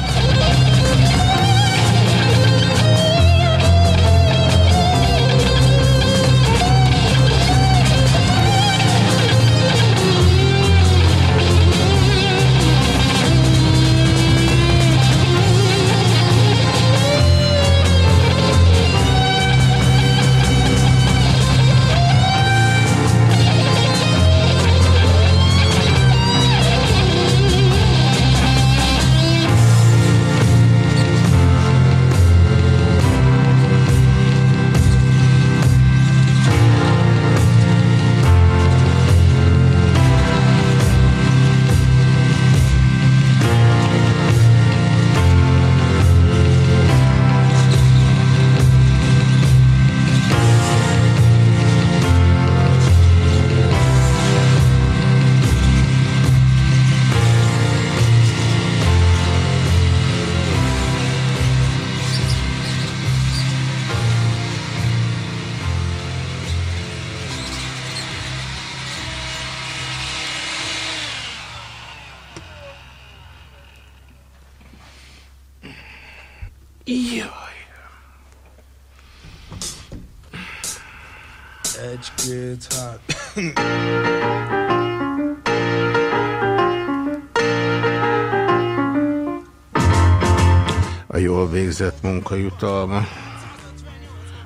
Végzett munkajutalma.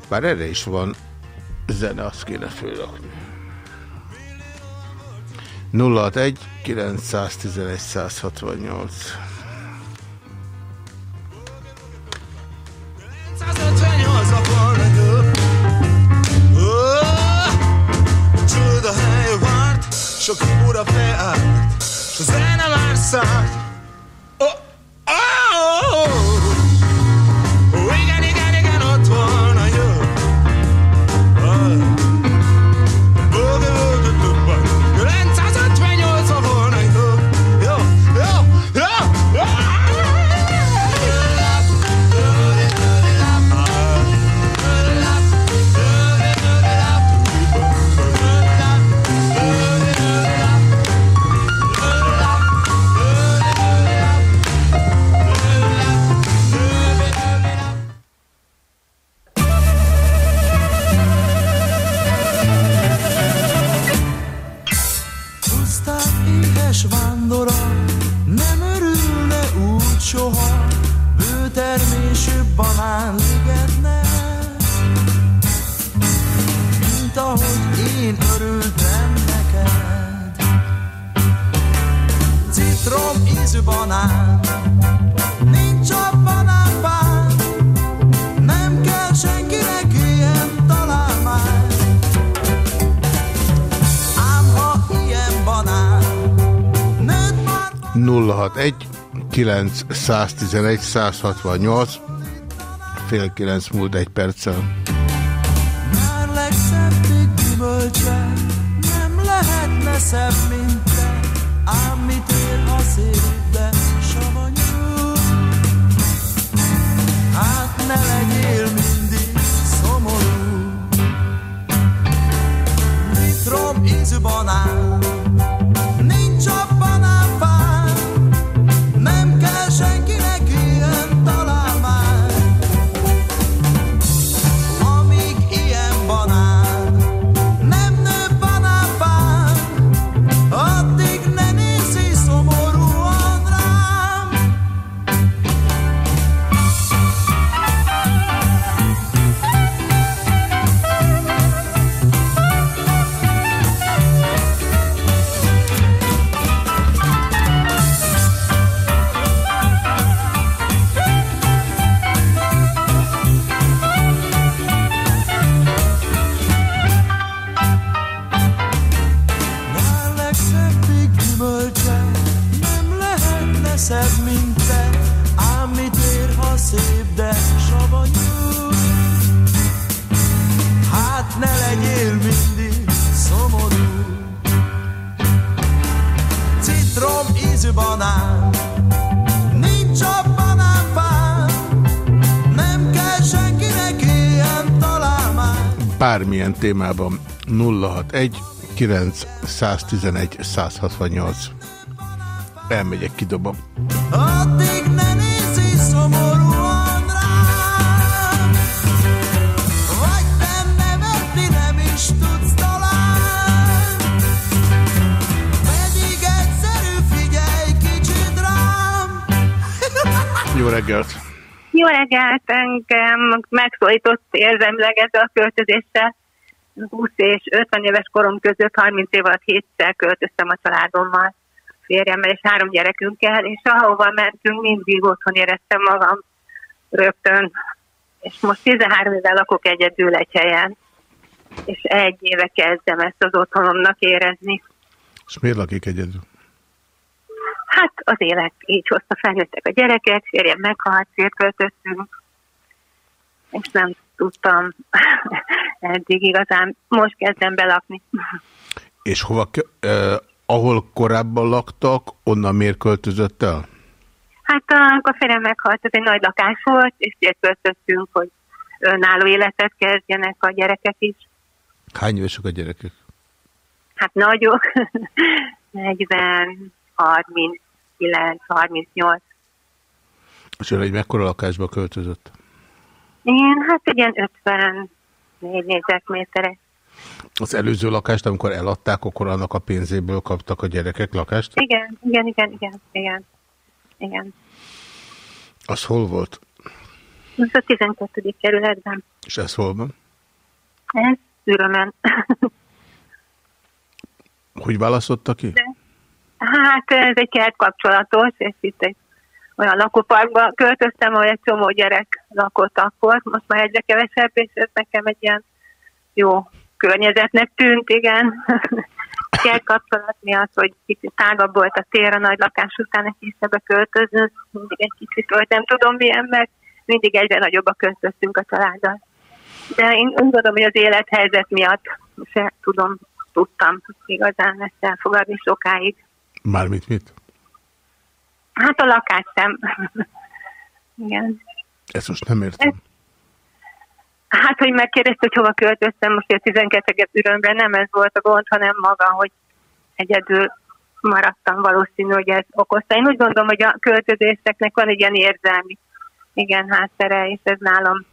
Bár erre is van zene, azt kéne fölrakni. 061 911 168 911 168 fél kilenc múlt egy perccel. 061 911 168. Elmegyek, kidobom. Addig ne nézz szomorúan rám, vagy te nevetni nem is tudsz talán. Pedig egyszerű, figyelj kicsit rám. Jó reggelt! Jó reggelt, engem megszólított érzemleg ez a költözéssel. 20 és 50 éves korom között 30 év alatt hétszer költöztem a családommal, férjemmel és három gyerekünkkel, és ahova mentünk, mindig otthon éreztem magam rögtön. És most 13 éve lakok egyedül egy helyen, és egy éve kezdem ezt az otthonomnak érezni. És miért lakik egyedül? Hát az élet így hozta, felnőttek a gyerekek, férjem meghalt, szétköltöztünk, és nem tudtam eddig igazán, most kezdem belakni. És hova, eh, ahol korábban laktak, onnan miért költözött el? Hát amikor férjem meghalt, ez egy nagy lakás volt, és szétköltöztünk, hogy önálló életet kezdjenek a gyerekek is. Hány évesek a gyerekek? Hát nagyok, 40, 39, 38. És ön egy mekkora lakásba költözött? Hát egy ilyen 54 négyzetméteres. Az előző lakást, amikor eladták, akkor annak a pénzéből kaptak a gyerekek lakást? Igen, igen, igen, igen, igen. Igen. Az hol volt? Ez a 12. kerületben. És ez hol van? Ez Ürömen. Hogy választotta ki? Hát ez egy kert kapcsolatos, és itt egy olyan lakóparkba költöztem, ahol egy csomó gyerek lakott akkor, most már egyre kevesebb, és ez nekem egy ilyen jó környezetnek tűnt, igen. Kert kapcsolat miatt, hogy kicsit tágabb volt a tér a nagy lakás után, egy kisebbe költözött, mindig egy kicsit volt, nem tudom milyen, mert mindig egyre nagyobb a költöztünk a családdal. De én úgy gondolom, hogy az élethelyzet miatt se tudom, tudtam igazán ezt elfogadni sokáig. Mármint mit? Hát a lakás sem. Igen. Ezt most nem értem. Hát, hogy megkérdezte, hogy hova költöztem, most a 12. ürömre nem ez volt a gond, hanem maga, hogy egyedül maradtam valószínű, hogy ez okozta. Én úgy gondolom, hogy a költözéseknek van egy ilyen érzelmi igen háttere, és ez nálam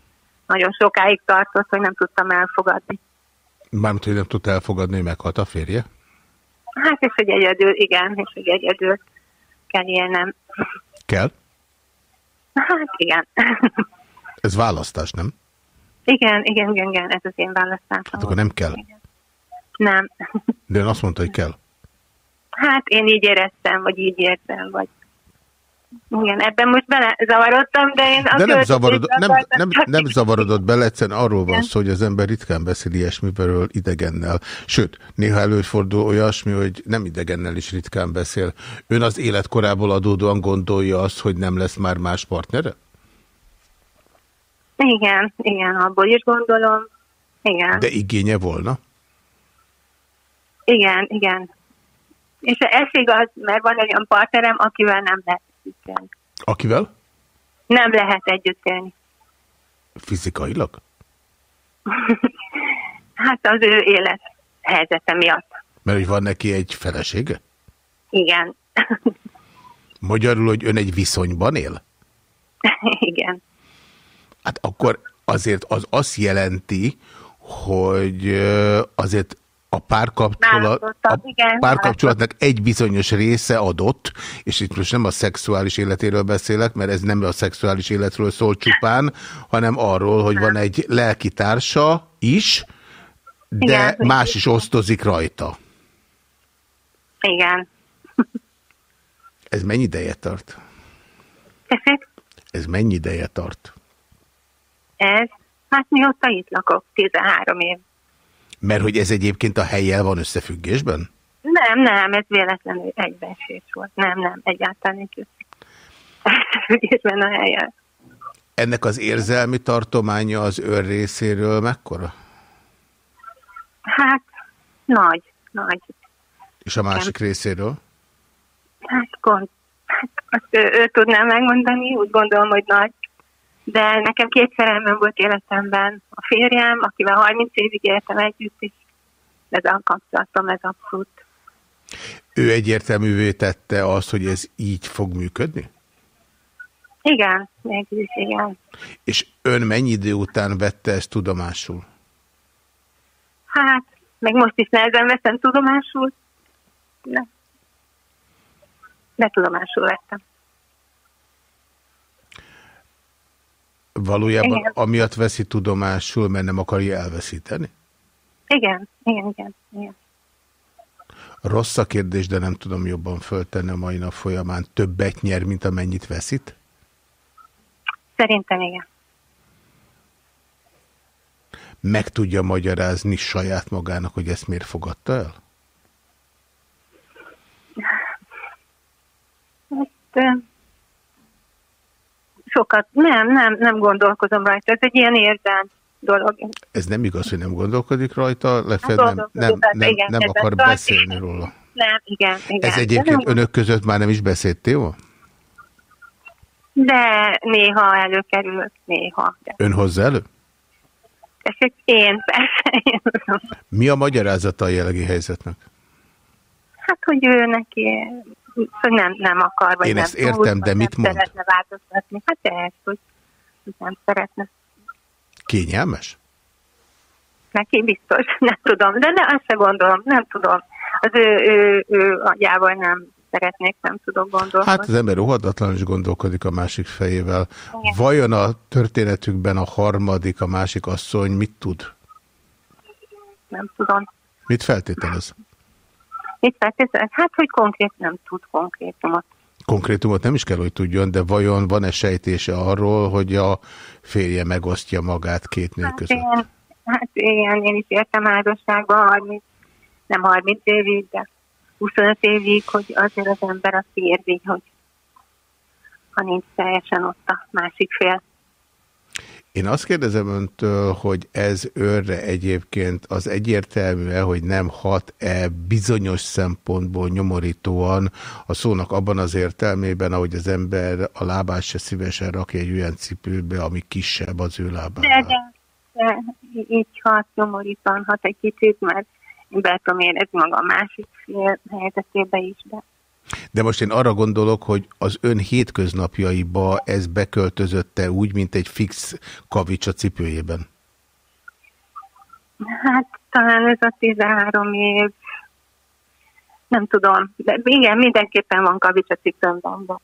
nagyon sokáig tartott, hogy nem tudtam elfogadni. Mármint, hogy nem tudta elfogadni, hogy meghalt a férje? Hát, és hogy egyedül, igen, és hogy egyedül kell élnem. Kell? Hát, igen. Ez választás, nem? Igen, igen, igen, igen, ez az én választásom. Hát akkor nem kell. Nem. De ön azt mondta, hogy kell. Hát én így éreztem, vagy így értem, vagy... Igen, ebben most belezavarodtam, de én... De nem, zavarod, nem, nem, nem zavarodott bele, egyszerűen arról van szó, hogy az ember ritkán beszél ilyesmiről idegennel. Sőt, néha előfordul olyasmi, hogy nem idegennel is ritkán beszél. Ön az életkorából adódóan gondolja azt, hogy nem lesz már más partnere? Igen, igen, abból is gondolom. Igen. De igénye volna? Igen, igen. És ez igaz, mert van egy olyan partnerem, akivel nem lehet együtt élni. Akivel? Nem lehet együtt élni. Fizikailag? hát az ő élet helyzete miatt. Mert hogy van neki egy felesége? Igen. Magyarul, hogy ön egy viszonyban él? Igen. Hát akkor azért az azt jelenti, hogy azért a párkapcsolat, a párkapcsolatnak egy bizonyos része adott, és itt most nem a szexuális életéről beszélek, mert ez nem a szexuális életről szól csupán, hanem arról, hogy van egy lelkitársa is, de Igen. más is osztozik rajta. Igen. Ez mennyi ideje tart? Ez mennyi ideje tart? Ez? Hát mióta itt lakok, 13 év. Mert hogy ez egyébként a helyjel van összefüggésben? Nem, nem, ez véletlenül egybeesés volt. Nem, nem, egyáltalán nincs összefüggésben a helyjel. Ennek az érzelmi tartománya az ön részéről mekkora? Hát, nagy, nagy. És a másik Nem. részéről? Hát, gond, hát azt ő, ő tudná megmondani, úgy gondolom, hogy nagy de nekem két szerelmem volt életemben. A férjem, akivel 30 évig éltem együtt, és ez a kapcsolatom, ez abszolút. Ő egyértelművé tette azt, hogy ez így fog működni? Igen, mégis igen. És ön mennyi idő után vette ezt tudomásul? Hát, meg most is nehezen veszem tudomásul. De, de tudomásul vettem. Valójában igen. amiatt veszi tudomásul, mert nem akarja elveszíteni? Igen, igen, igen. igen. Rossz a kérdés, de nem tudom jobban föltenni a mai nap folyamán. Többet nyer, mint amennyit veszít? Szerintem igen. Meg tudja magyarázni saját magának, hogy ezt miért fogadta el? Hát, sokat, nem, nem, nem gondolkozom rajta. Ez egy ilyen érzem dolog. Ez nem igaz, hogy nem gondolkodik rajta, legfeljebb nem, nem, nem, igen, nem akar beszélni róla. Nem, igen, igen. Ez egyébként önök között már nem is beszélt, jó? De néha előkerül, néha. De. Ön hozzá elő? Tessék, én, persze. Én. Mi a magyarázata a jelenlegi helyzetnek? Hát, hogy ő neki nem, nem akar, vagy Én nem ezt értem, túl, de mit mond? szeretne változtatni. Hát ez, hogy nem szeretne. Kényelmes? Neki biztos, nem tudom, de ne, azt se gondolom, nem tudom. Az ő, ő, ő agyával nem szeretnék, nem tudom gondolni. Hát az ember rohadatlan is gondolkodik a másik fejével. Igen. Vajon a történetükben a harmadik, a másik asszony mit tud? Nem tudom. Mit feltételez? Mit feltételez? Hát, hogy konkrét nem tud konkrétumot. Konkrétumot nem is kell, hogy tudjon, de vajon van-e sejtése arról, hogy a férje megosztja magát két nő hát között? Igen, hát igen, én is értem házasságban 30, nem 30 évig, de 25 évig, hogy azért az ember azt érzi, hogy ha nincs teljesen ott a másik fél. Én azt kérdezem öntől, hogy ez őrre egyébként az egyértelmű-e, hogy nem hat-e bizonyos szempontból nyomorítóan a szónak abban az értelmében, ahogy az ember a lábát se szívesen rakja egy olyan cipőbe, ami kisebb az ő lábában. De, de, de így hat nyomorítóan hat egy kicsit, mert be tudom érezni magam másik helyzetébe is, de de most én arra gondolok, hogy az ön hétköznapjaiba ez beköltözötte úgy, mint egy fix kavics a cipőjében. Hát talán ez a 13 év, nem tudom, de igen, mindenképpen van kavics a cipőmben.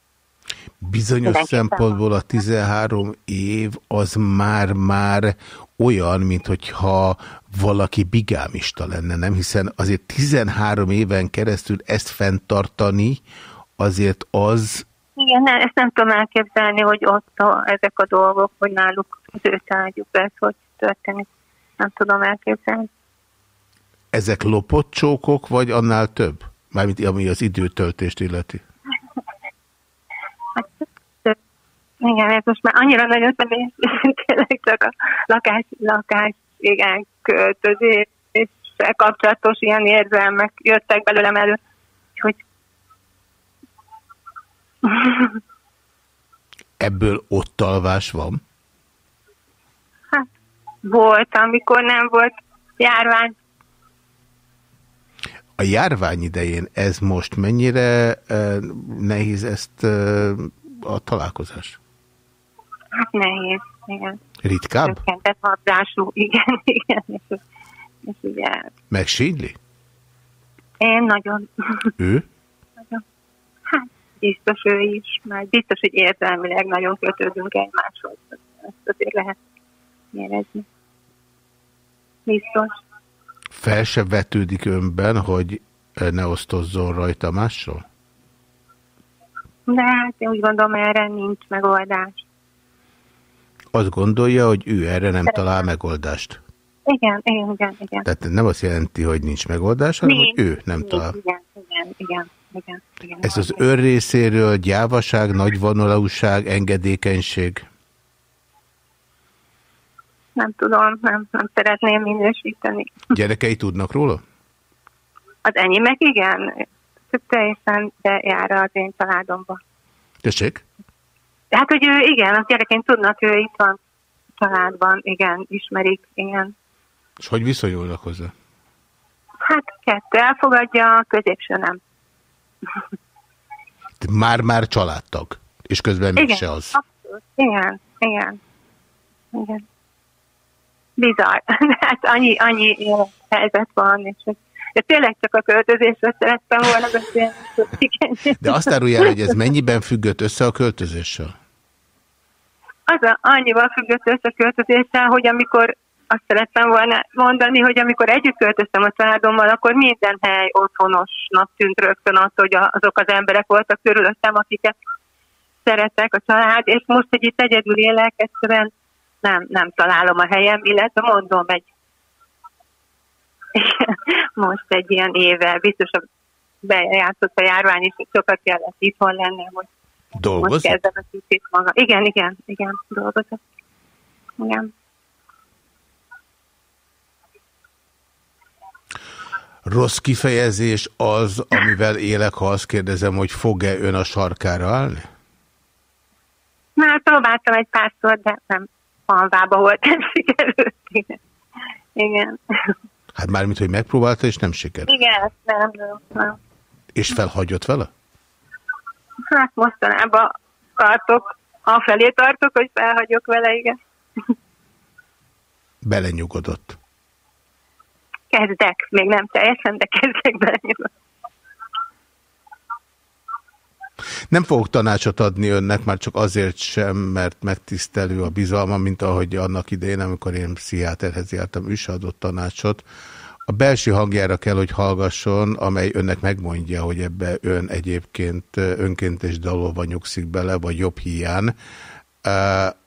bizonyos szempontból a 13 év az már-már olyan, mint hogyha valaki bigámista lenne, nem? Hiszen azért 13 éven keresztül ezt fenntartani, azért az... Igen, ne, ezt nem tudom elképzelni, hogy ott a, ezek a dolgok, hogy náluk az ő tárgyuk lesz, hogy történik. Nem tudom elképzelni. Ezek lopott csókok, vagy annál több? Mármint ami az időtöltést illeti. Igen, ez most már annyira nagyon személyes, tényleg csak a lakás, lakás, igen, költözés, és kapcsolatos ilyen érzelmek jöttek belőlem elő, hogy Ebből ott alvás van? Hát, volt, amikor nem volt járvány. A járvány idején ez most mennyire uh, nehéz ezt uh, a találkozás? Hát nehéz, igen. Ritkább? Csökkentett habzású, igen, igen. És, és ugye... Megsínyli? Én nagyon. Ő? nagyon. Hát biztos ő is, mert biztos, hogy érzelmileg nagyon kötődünk egymáshoz. Ezt azért lehet érezni. Biztos. Fel se vetődik önben, hogy ne osztozzon rajta mással? De hát én úgy gondolom, erre nincs megoldás. Azt gondolja, hogy ő erre nem talál megoldást. Igen, igen, igen. igen. Tehát nem azt jelenti, hogy nincs megoldás, hanem Nincs, hogy ő nem nincs, talál. Igen, igen, igen, igen, igen. Ez az ön részéről gyávaság, nagyvonalúság, engedékenység. Nem tudom, nem, nem szeretném minősíteni. Gyerekei tudnak róla? Az enyémek igen, teljesen bejár az én családomba. Tessék? Hát, hogy ő igen, a gyerekeim tudnak, ő itt van családban, igen, ismerik, igen. És hogy viszonyulnak hozzá? Hát kettő elfogadja, a középső nem. Már-már családtag, és közben igen, mégse az. abszolút. Igen, igen. Igen. Bizarr. hát annyi, annyi helyzet van, és de tényleg csak a költözésre szerettem volna beszélni. De azt árulja, hogy ez mennyiben függött össze a költözéssel? Az a, annyival függött össze a költözéssel, hogy amikor azt szerettem volna mondani, hogy amikor együtt költöztem a családommal, akkor minden hely otthonosnak tűnt rögtön attól, hogy azok az emberek voltak körülöttem, akiket szeretek a család, és most, hogy itt egyedül élek, egyszerűen nem, nem találom a helyem, illetve mondom, egy most egy ilyen éve, biztos a bejátszott a járvány hogy sokat kellett itthon lenni, hogy Dolgozik? most kezdem a kicsit maga. Igen, igen, igen, dolgozok. Igen. Rossz kifejezés az, amivel élek, ha azt kérdezem, hogy fog-e ön a sarkára állni? Hát próbáltam egy párszor, de nem alvába volt, sikerült. Igen. igen. Hát mármint, hogy megpróbálta, és nem sikerült. Igen, nem, nem, nem. És felhagyott vele? Hát mostanában tartok, afelé tartok, hogy felhagyok vele, igen. Belenyugodott. Kezdek, még nem teljesen, de kezdek belenyugodni. Nem fogok tanácsot adni önnek, már csak azért sem, mert megtisztelő a bizalma, mint ahogy annak idején, amikor én pszichiáterhez jártam, ő se adott tanácsot. A belső hangjára kell, hogy hallgasson, amely önnek megmondja, hogy ebbe ön egyébként önként és dalolva nyugszik bele, vagy jobb hián.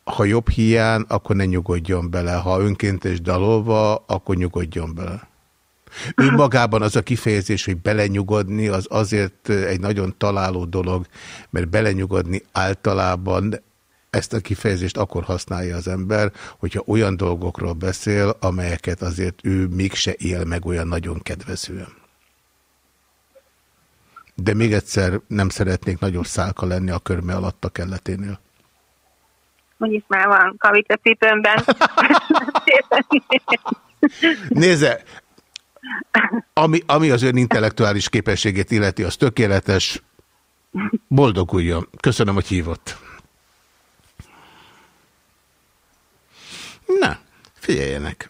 Ha jobb hián, akkor ne nyugodjon bele. Ha önként és dalolva, akkor nyugodjon bele. Önmagában az a kifejezés, hogy belenyugodni, az azért egy nagyon találó dolog, mert belenyugodni általában ezt a kifejezést akkor használja az ember, hogyha olyan dolgokról beszél, amelyeket azért ő mégse él meg olyan nagyon kedvezően. De még egyszer nem szeretnék nagyobb szálka lenni a körme alatt a kelleténél. Úgyis már van kavit a cipőmben. Nézze, ami, ami az ön intellektuális képességét illeti, az tökéletes. Boldoguljon. Köszönöm, hogy hívott. Na, figyeljenek.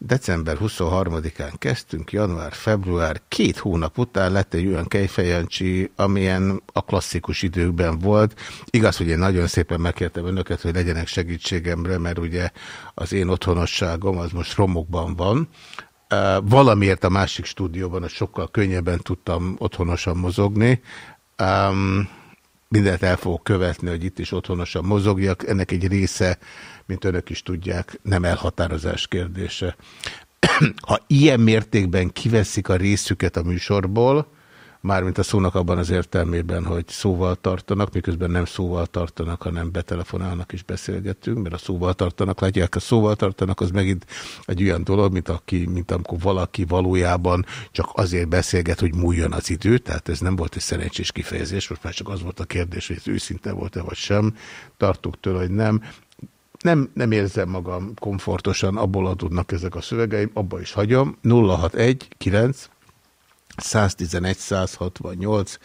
December 23-án kezdtünk, január-február, két hónap után lett egy olyan kejfejancsi, amilyen a klasszikus időkben volt. Igaz, hogy én nagyon szépen megkértem önöket, hogy legyenek segítségemre, mert ugye az én otthonosságom az most romokban van. Valamiért a másik stúdióban a sokkal könnyebben tudtam otthonosan mozogni. Um, mindent el fogok követni, hogy itt is otthonosan mozogjak. Ennek egy része mint önök is tudják, nem elhatározás kérdése. ha ilyen mértékben kiveszik a részüket a műsorból, mármint a szónak abban az értelmében, hogy szóval tartanak, miközben nem szóval tartanak, hanem betelefonálnak és beszélgetünk, mert a szóval tartanak, látják, a szóval tartanak, az megint egy olyan dolog, mint, aki, mint amikor valaki valójában csak azért beszélget, hogy múljon az idő, tehát ez nem volt egy szerencsés kifejezés, most már csak az volt a kérdés, hogy ez őszinte volt-e vagy sem, tartunk tőle, hogy nem nem, nem érzem magam komfortosan, abból adódnak ezek a szövegeim, abba is hagyom. 061 9 111 168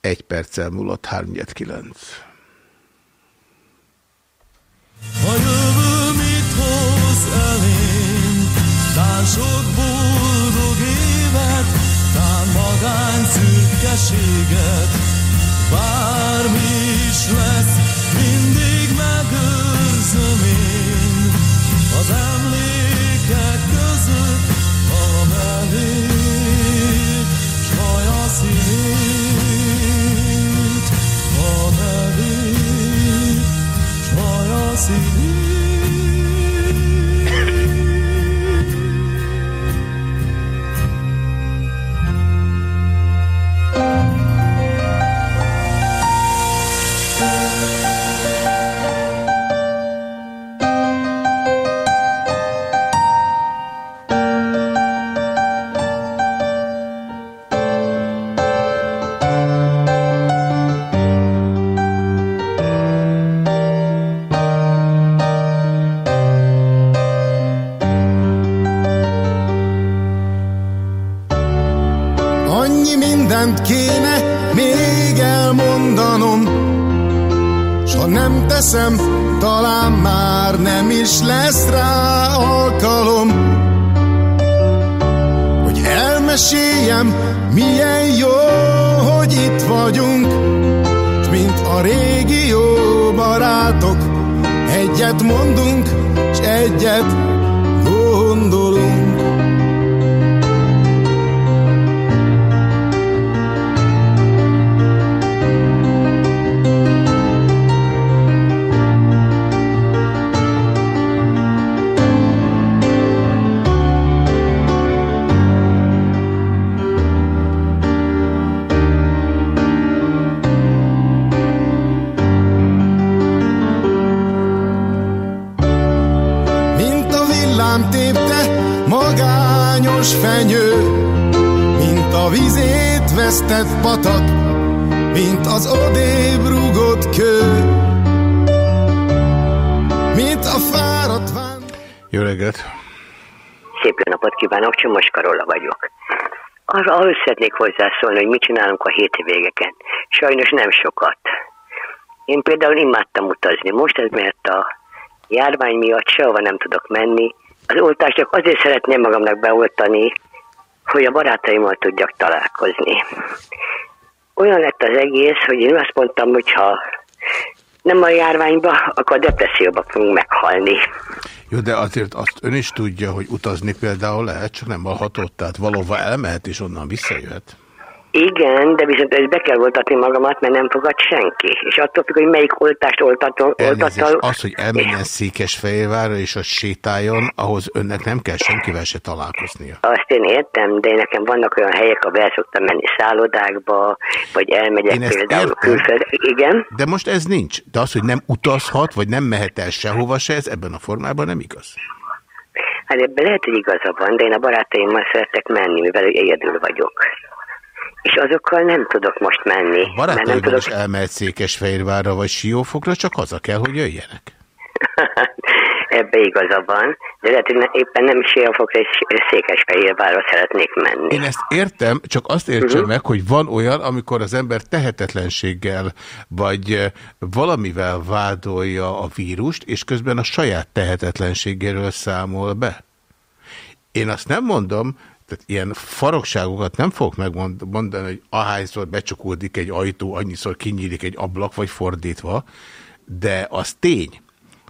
1 perccel múlott 39. A jövő mit hoz elém, tán sok boldog évet, tán magány szürkeséget, bármi is lesz, mindig megöl őrzöm én az emlékek között a nevét, s haja színét, a nevét, s színét. teszem, talán már nem is lesz rá alkalom, hogy elmeséljem, milyen jó, hogy itt vagyunk, mint a régi jó barátok, egyet mondunk, s egyet vesztett patak, mint az odébb rúgott kő, mint a fáradt ván... Jó reggelt! Szép jó napot kívánok, Csomos Karola vagyok. Arra ahhoz szeretnék hozzászólni, hogy mit csinálunk a hétvégeken. Sajnos nem sokat. Én például imádtam utazni. Most ez mert a járvány miatt sehova nem tudok menni. Az oltást csak azért szeretném magamnak beoltani, hogy a barátaimmal tudjak találkozni. Olyan lett az egész, hogy én azt mondtam, hogy ha nem a járványba, akkor a depresszióba fogunk meghalni. Jó, de azért azt ön is tudja, hogy utazni például lehet, csak nem hallhatott, tehát valóban elmehet és onnan visszajöhet. Igen, de viszont ezt be kell oltatni magamat, mert nem fogad senki. És attól függ, hogy melyik oltást oltatom. Elnézést, az, hogy elmenjen Székesfehérvárra és a sétáljon, ahhoz önnek nem kell senkivel se találkoznia. Azt én értem, de nekem vannak olyan helyek, ahol el szoktam menni szállodákba, vagy elmegyek én például külföldre. Igen. De most ez nincs. De az, hogy nem utazhat, vagy nem mehet el sehova se, ez ebben a formában nem igaz. Hát ebben lehet, hogy igaza van, de én a barátaimmal szeretek menni, mivel egyedül vagyok és azokkal nem tudok most menni. A barátaimmal tudok... is elmehet Székesfehérvárra vagy Siófokra, csak haza kell, hogy jöjjenek. Ebbe igaza van, de lehet, hogy éppen nem Siófokra és Székesfehérvárra szeretnék menni. Én ezt értem, csak azt értsem uh mhm. -huh. meg, hogy van olyan, amikor az ember tehetetlenséggel vagy eh, valamivel vádolja a vírust, és közben a saját tehetetlenségéről számol be. Én azt nem mondom, tehát ilyen farokságokat nem fogok megmondani, hogy ahányszor becsukuldik egy ajtó, annyiszor kinyílik egy ablak, vagy fordítva, de az tény,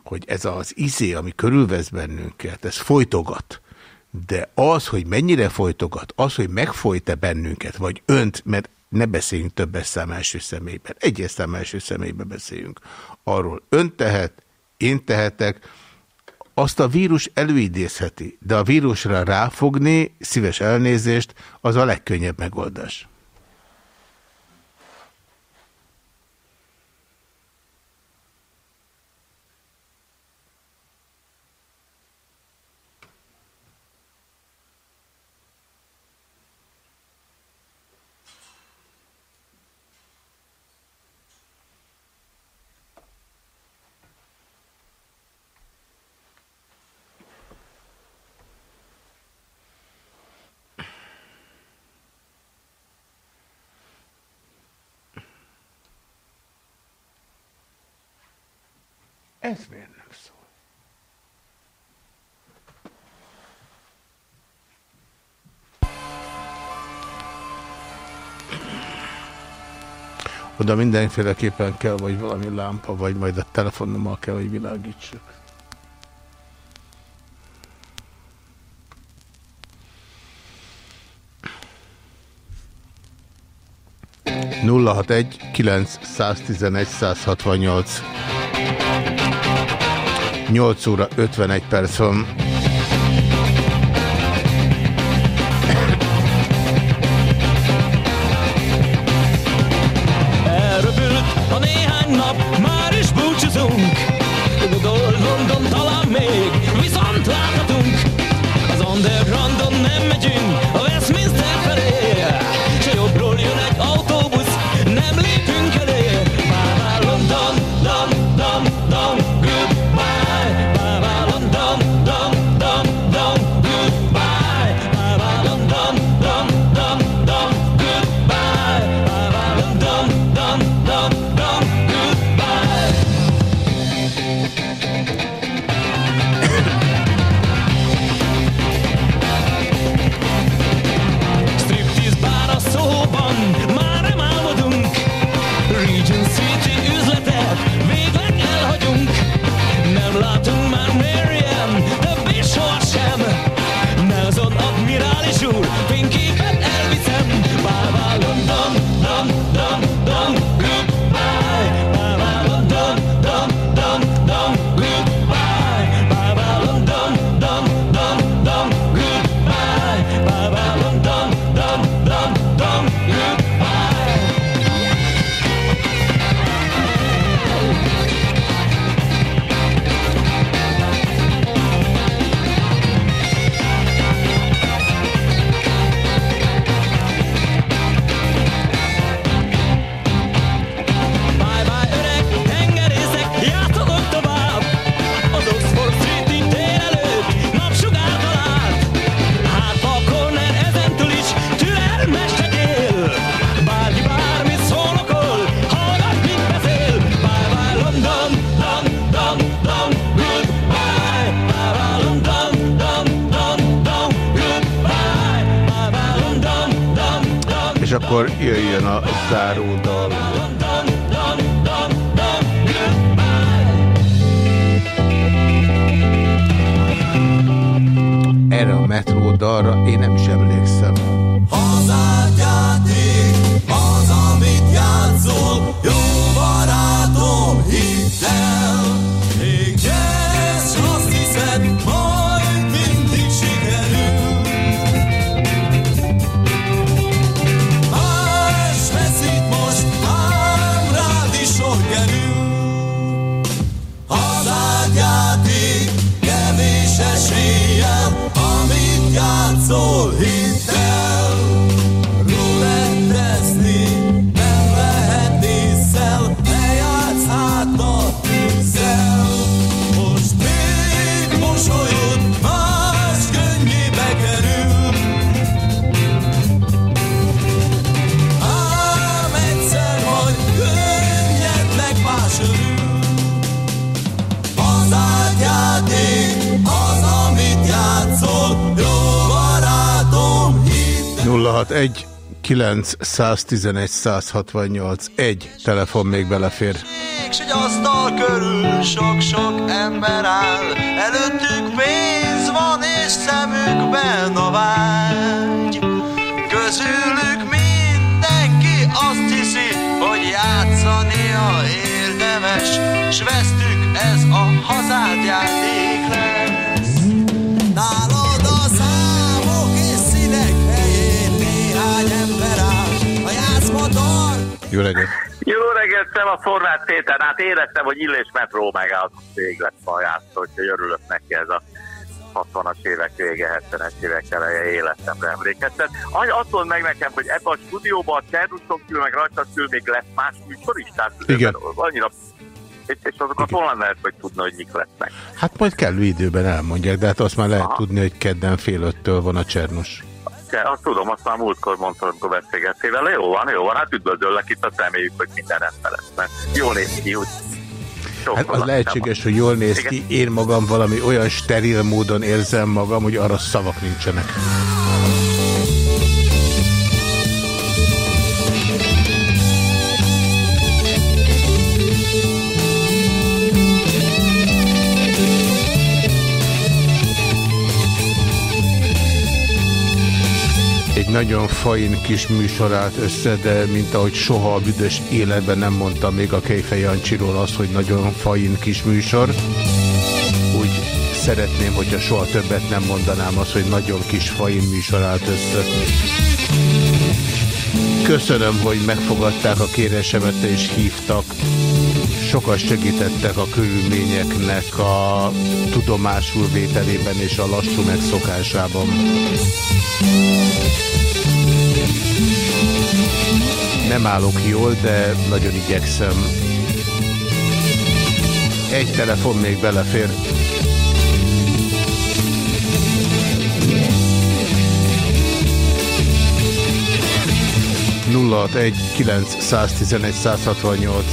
hogy ez az izé, ami körülvesz bennünket, ez folytogat. De az, hogy mennyire folytogat, az, hogy megfolyt-e bennünket, vagy önt, mert ne beszéljünk többes szám első személyben, egyes szám első személyben beszéljünk. Arról ön tehet, én tehetek, azt a vírus előidézheti, de a vírusra ráfogni, szíves elnézést, az a legkönnyebb megoldás. Ez miért nem szól? Oda mindenféleképpen kell, vagy valami lámpa, vagy majd a telefonommal kell, hogy világítsuk. Nulla hat egy kilenc száz tizenegy száz hatvannyolc. 8 óra 51 perc van. 911 168 egy telefon még belefér. S egy asztal körül sok-sok ember áll. Előttük pénz van és szemükben a vágy Közülük mindenki azt hiszi, hogy játszania érdemes. S vesztük ez a hazád játék Jó reggelt! Jó reggelt, a Horváth Péter. Hát éreztem, hogy Illés metró megállott ma játszó, úgyhogy örülök neki ez a 60-as évek vége, 70-es évek eleje életemre emlékeztet. Azt mondd meg nekem, hogy ebben a stúdióban a Csernuson kül, meg rajta kül még lesz más műsor is? Tehát Igen. Annyira és, és azokat honnan lehet, hogy tudna, hogy mik lesznek. Hát majd kellő időben elmondják, de hát azt már lehet Aha. tudni, hogy kedden fél öttől van a Csernus. Ja, azt tudom, azt már múltkor mondtam, amikor beszélgettél vele. Jó van, jó van, hát üdvözöllek itt, azt reméljük, hogy minden rendben lesz. Mert jól néz ki, úgy. Hát az lehetséges, hogy jól néz ki, én magam valami olyan steril módon érzem magam, hogy arra szavak nincsenek. Nagyon fain kis műsor állt össze, de mint ahogy soha a büdös életben nem mondtam még a Kejfej Jancsiról azt, hogy nagyon fain kis műsor. Úgy szeretném, hogyha soha többet nem mondanám azt, hogy nagyon kis fain műsor állt össze. Köszönöm, hogy megfogadták a kérésemet és hívtak. Sokat segítettek a körülményeknek a tudomásul vételében és a lassú megszokásában. Nem állok jól, de nagyon igyekszem. Egy telefon még belefér. nulla egy 911 168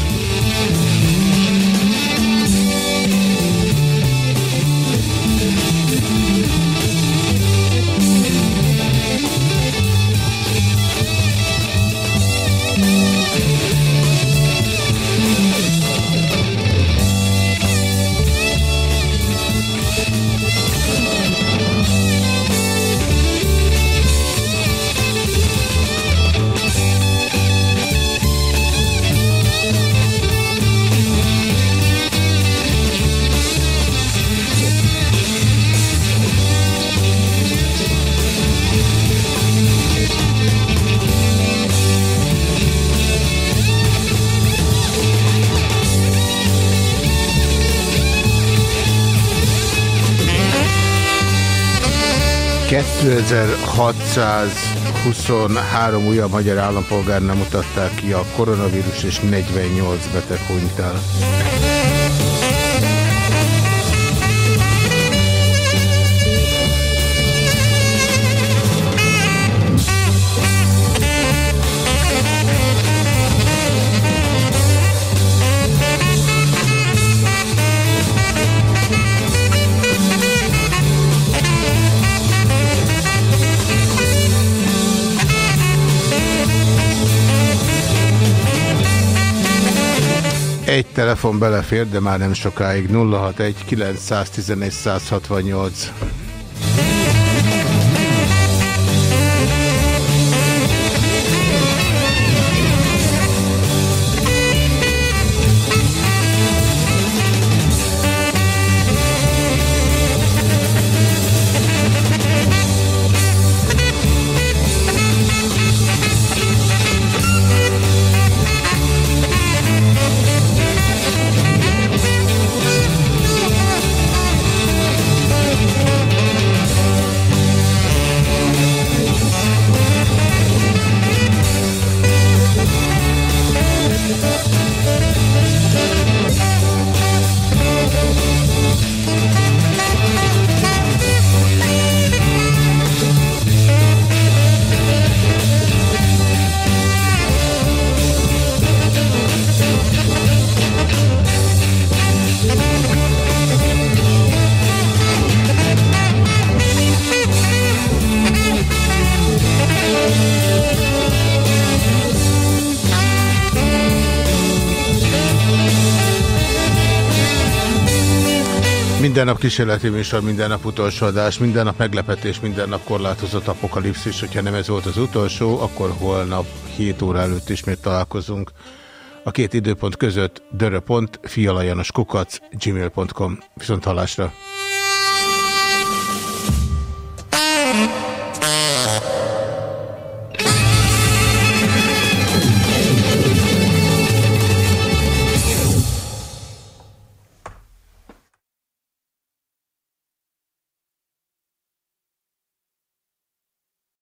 2623 újabb magyar állampolgár nem mutatták ki a koronavírus, és 48 beteg hunyt el. Telefon belefér, de már nem sokáig. 061 911 168. Minden nap kísérleti műsor, minden nap utolsó adás, minden nap meglepetés, minden nap korlátozott apokalipszis. Hogyha nem ez volt az utolsó, akkor holnap 7 óra előtt ismét találkozunk. A két időpont között dörö.fialajanoskukac gmail.com. Viszont hallásra!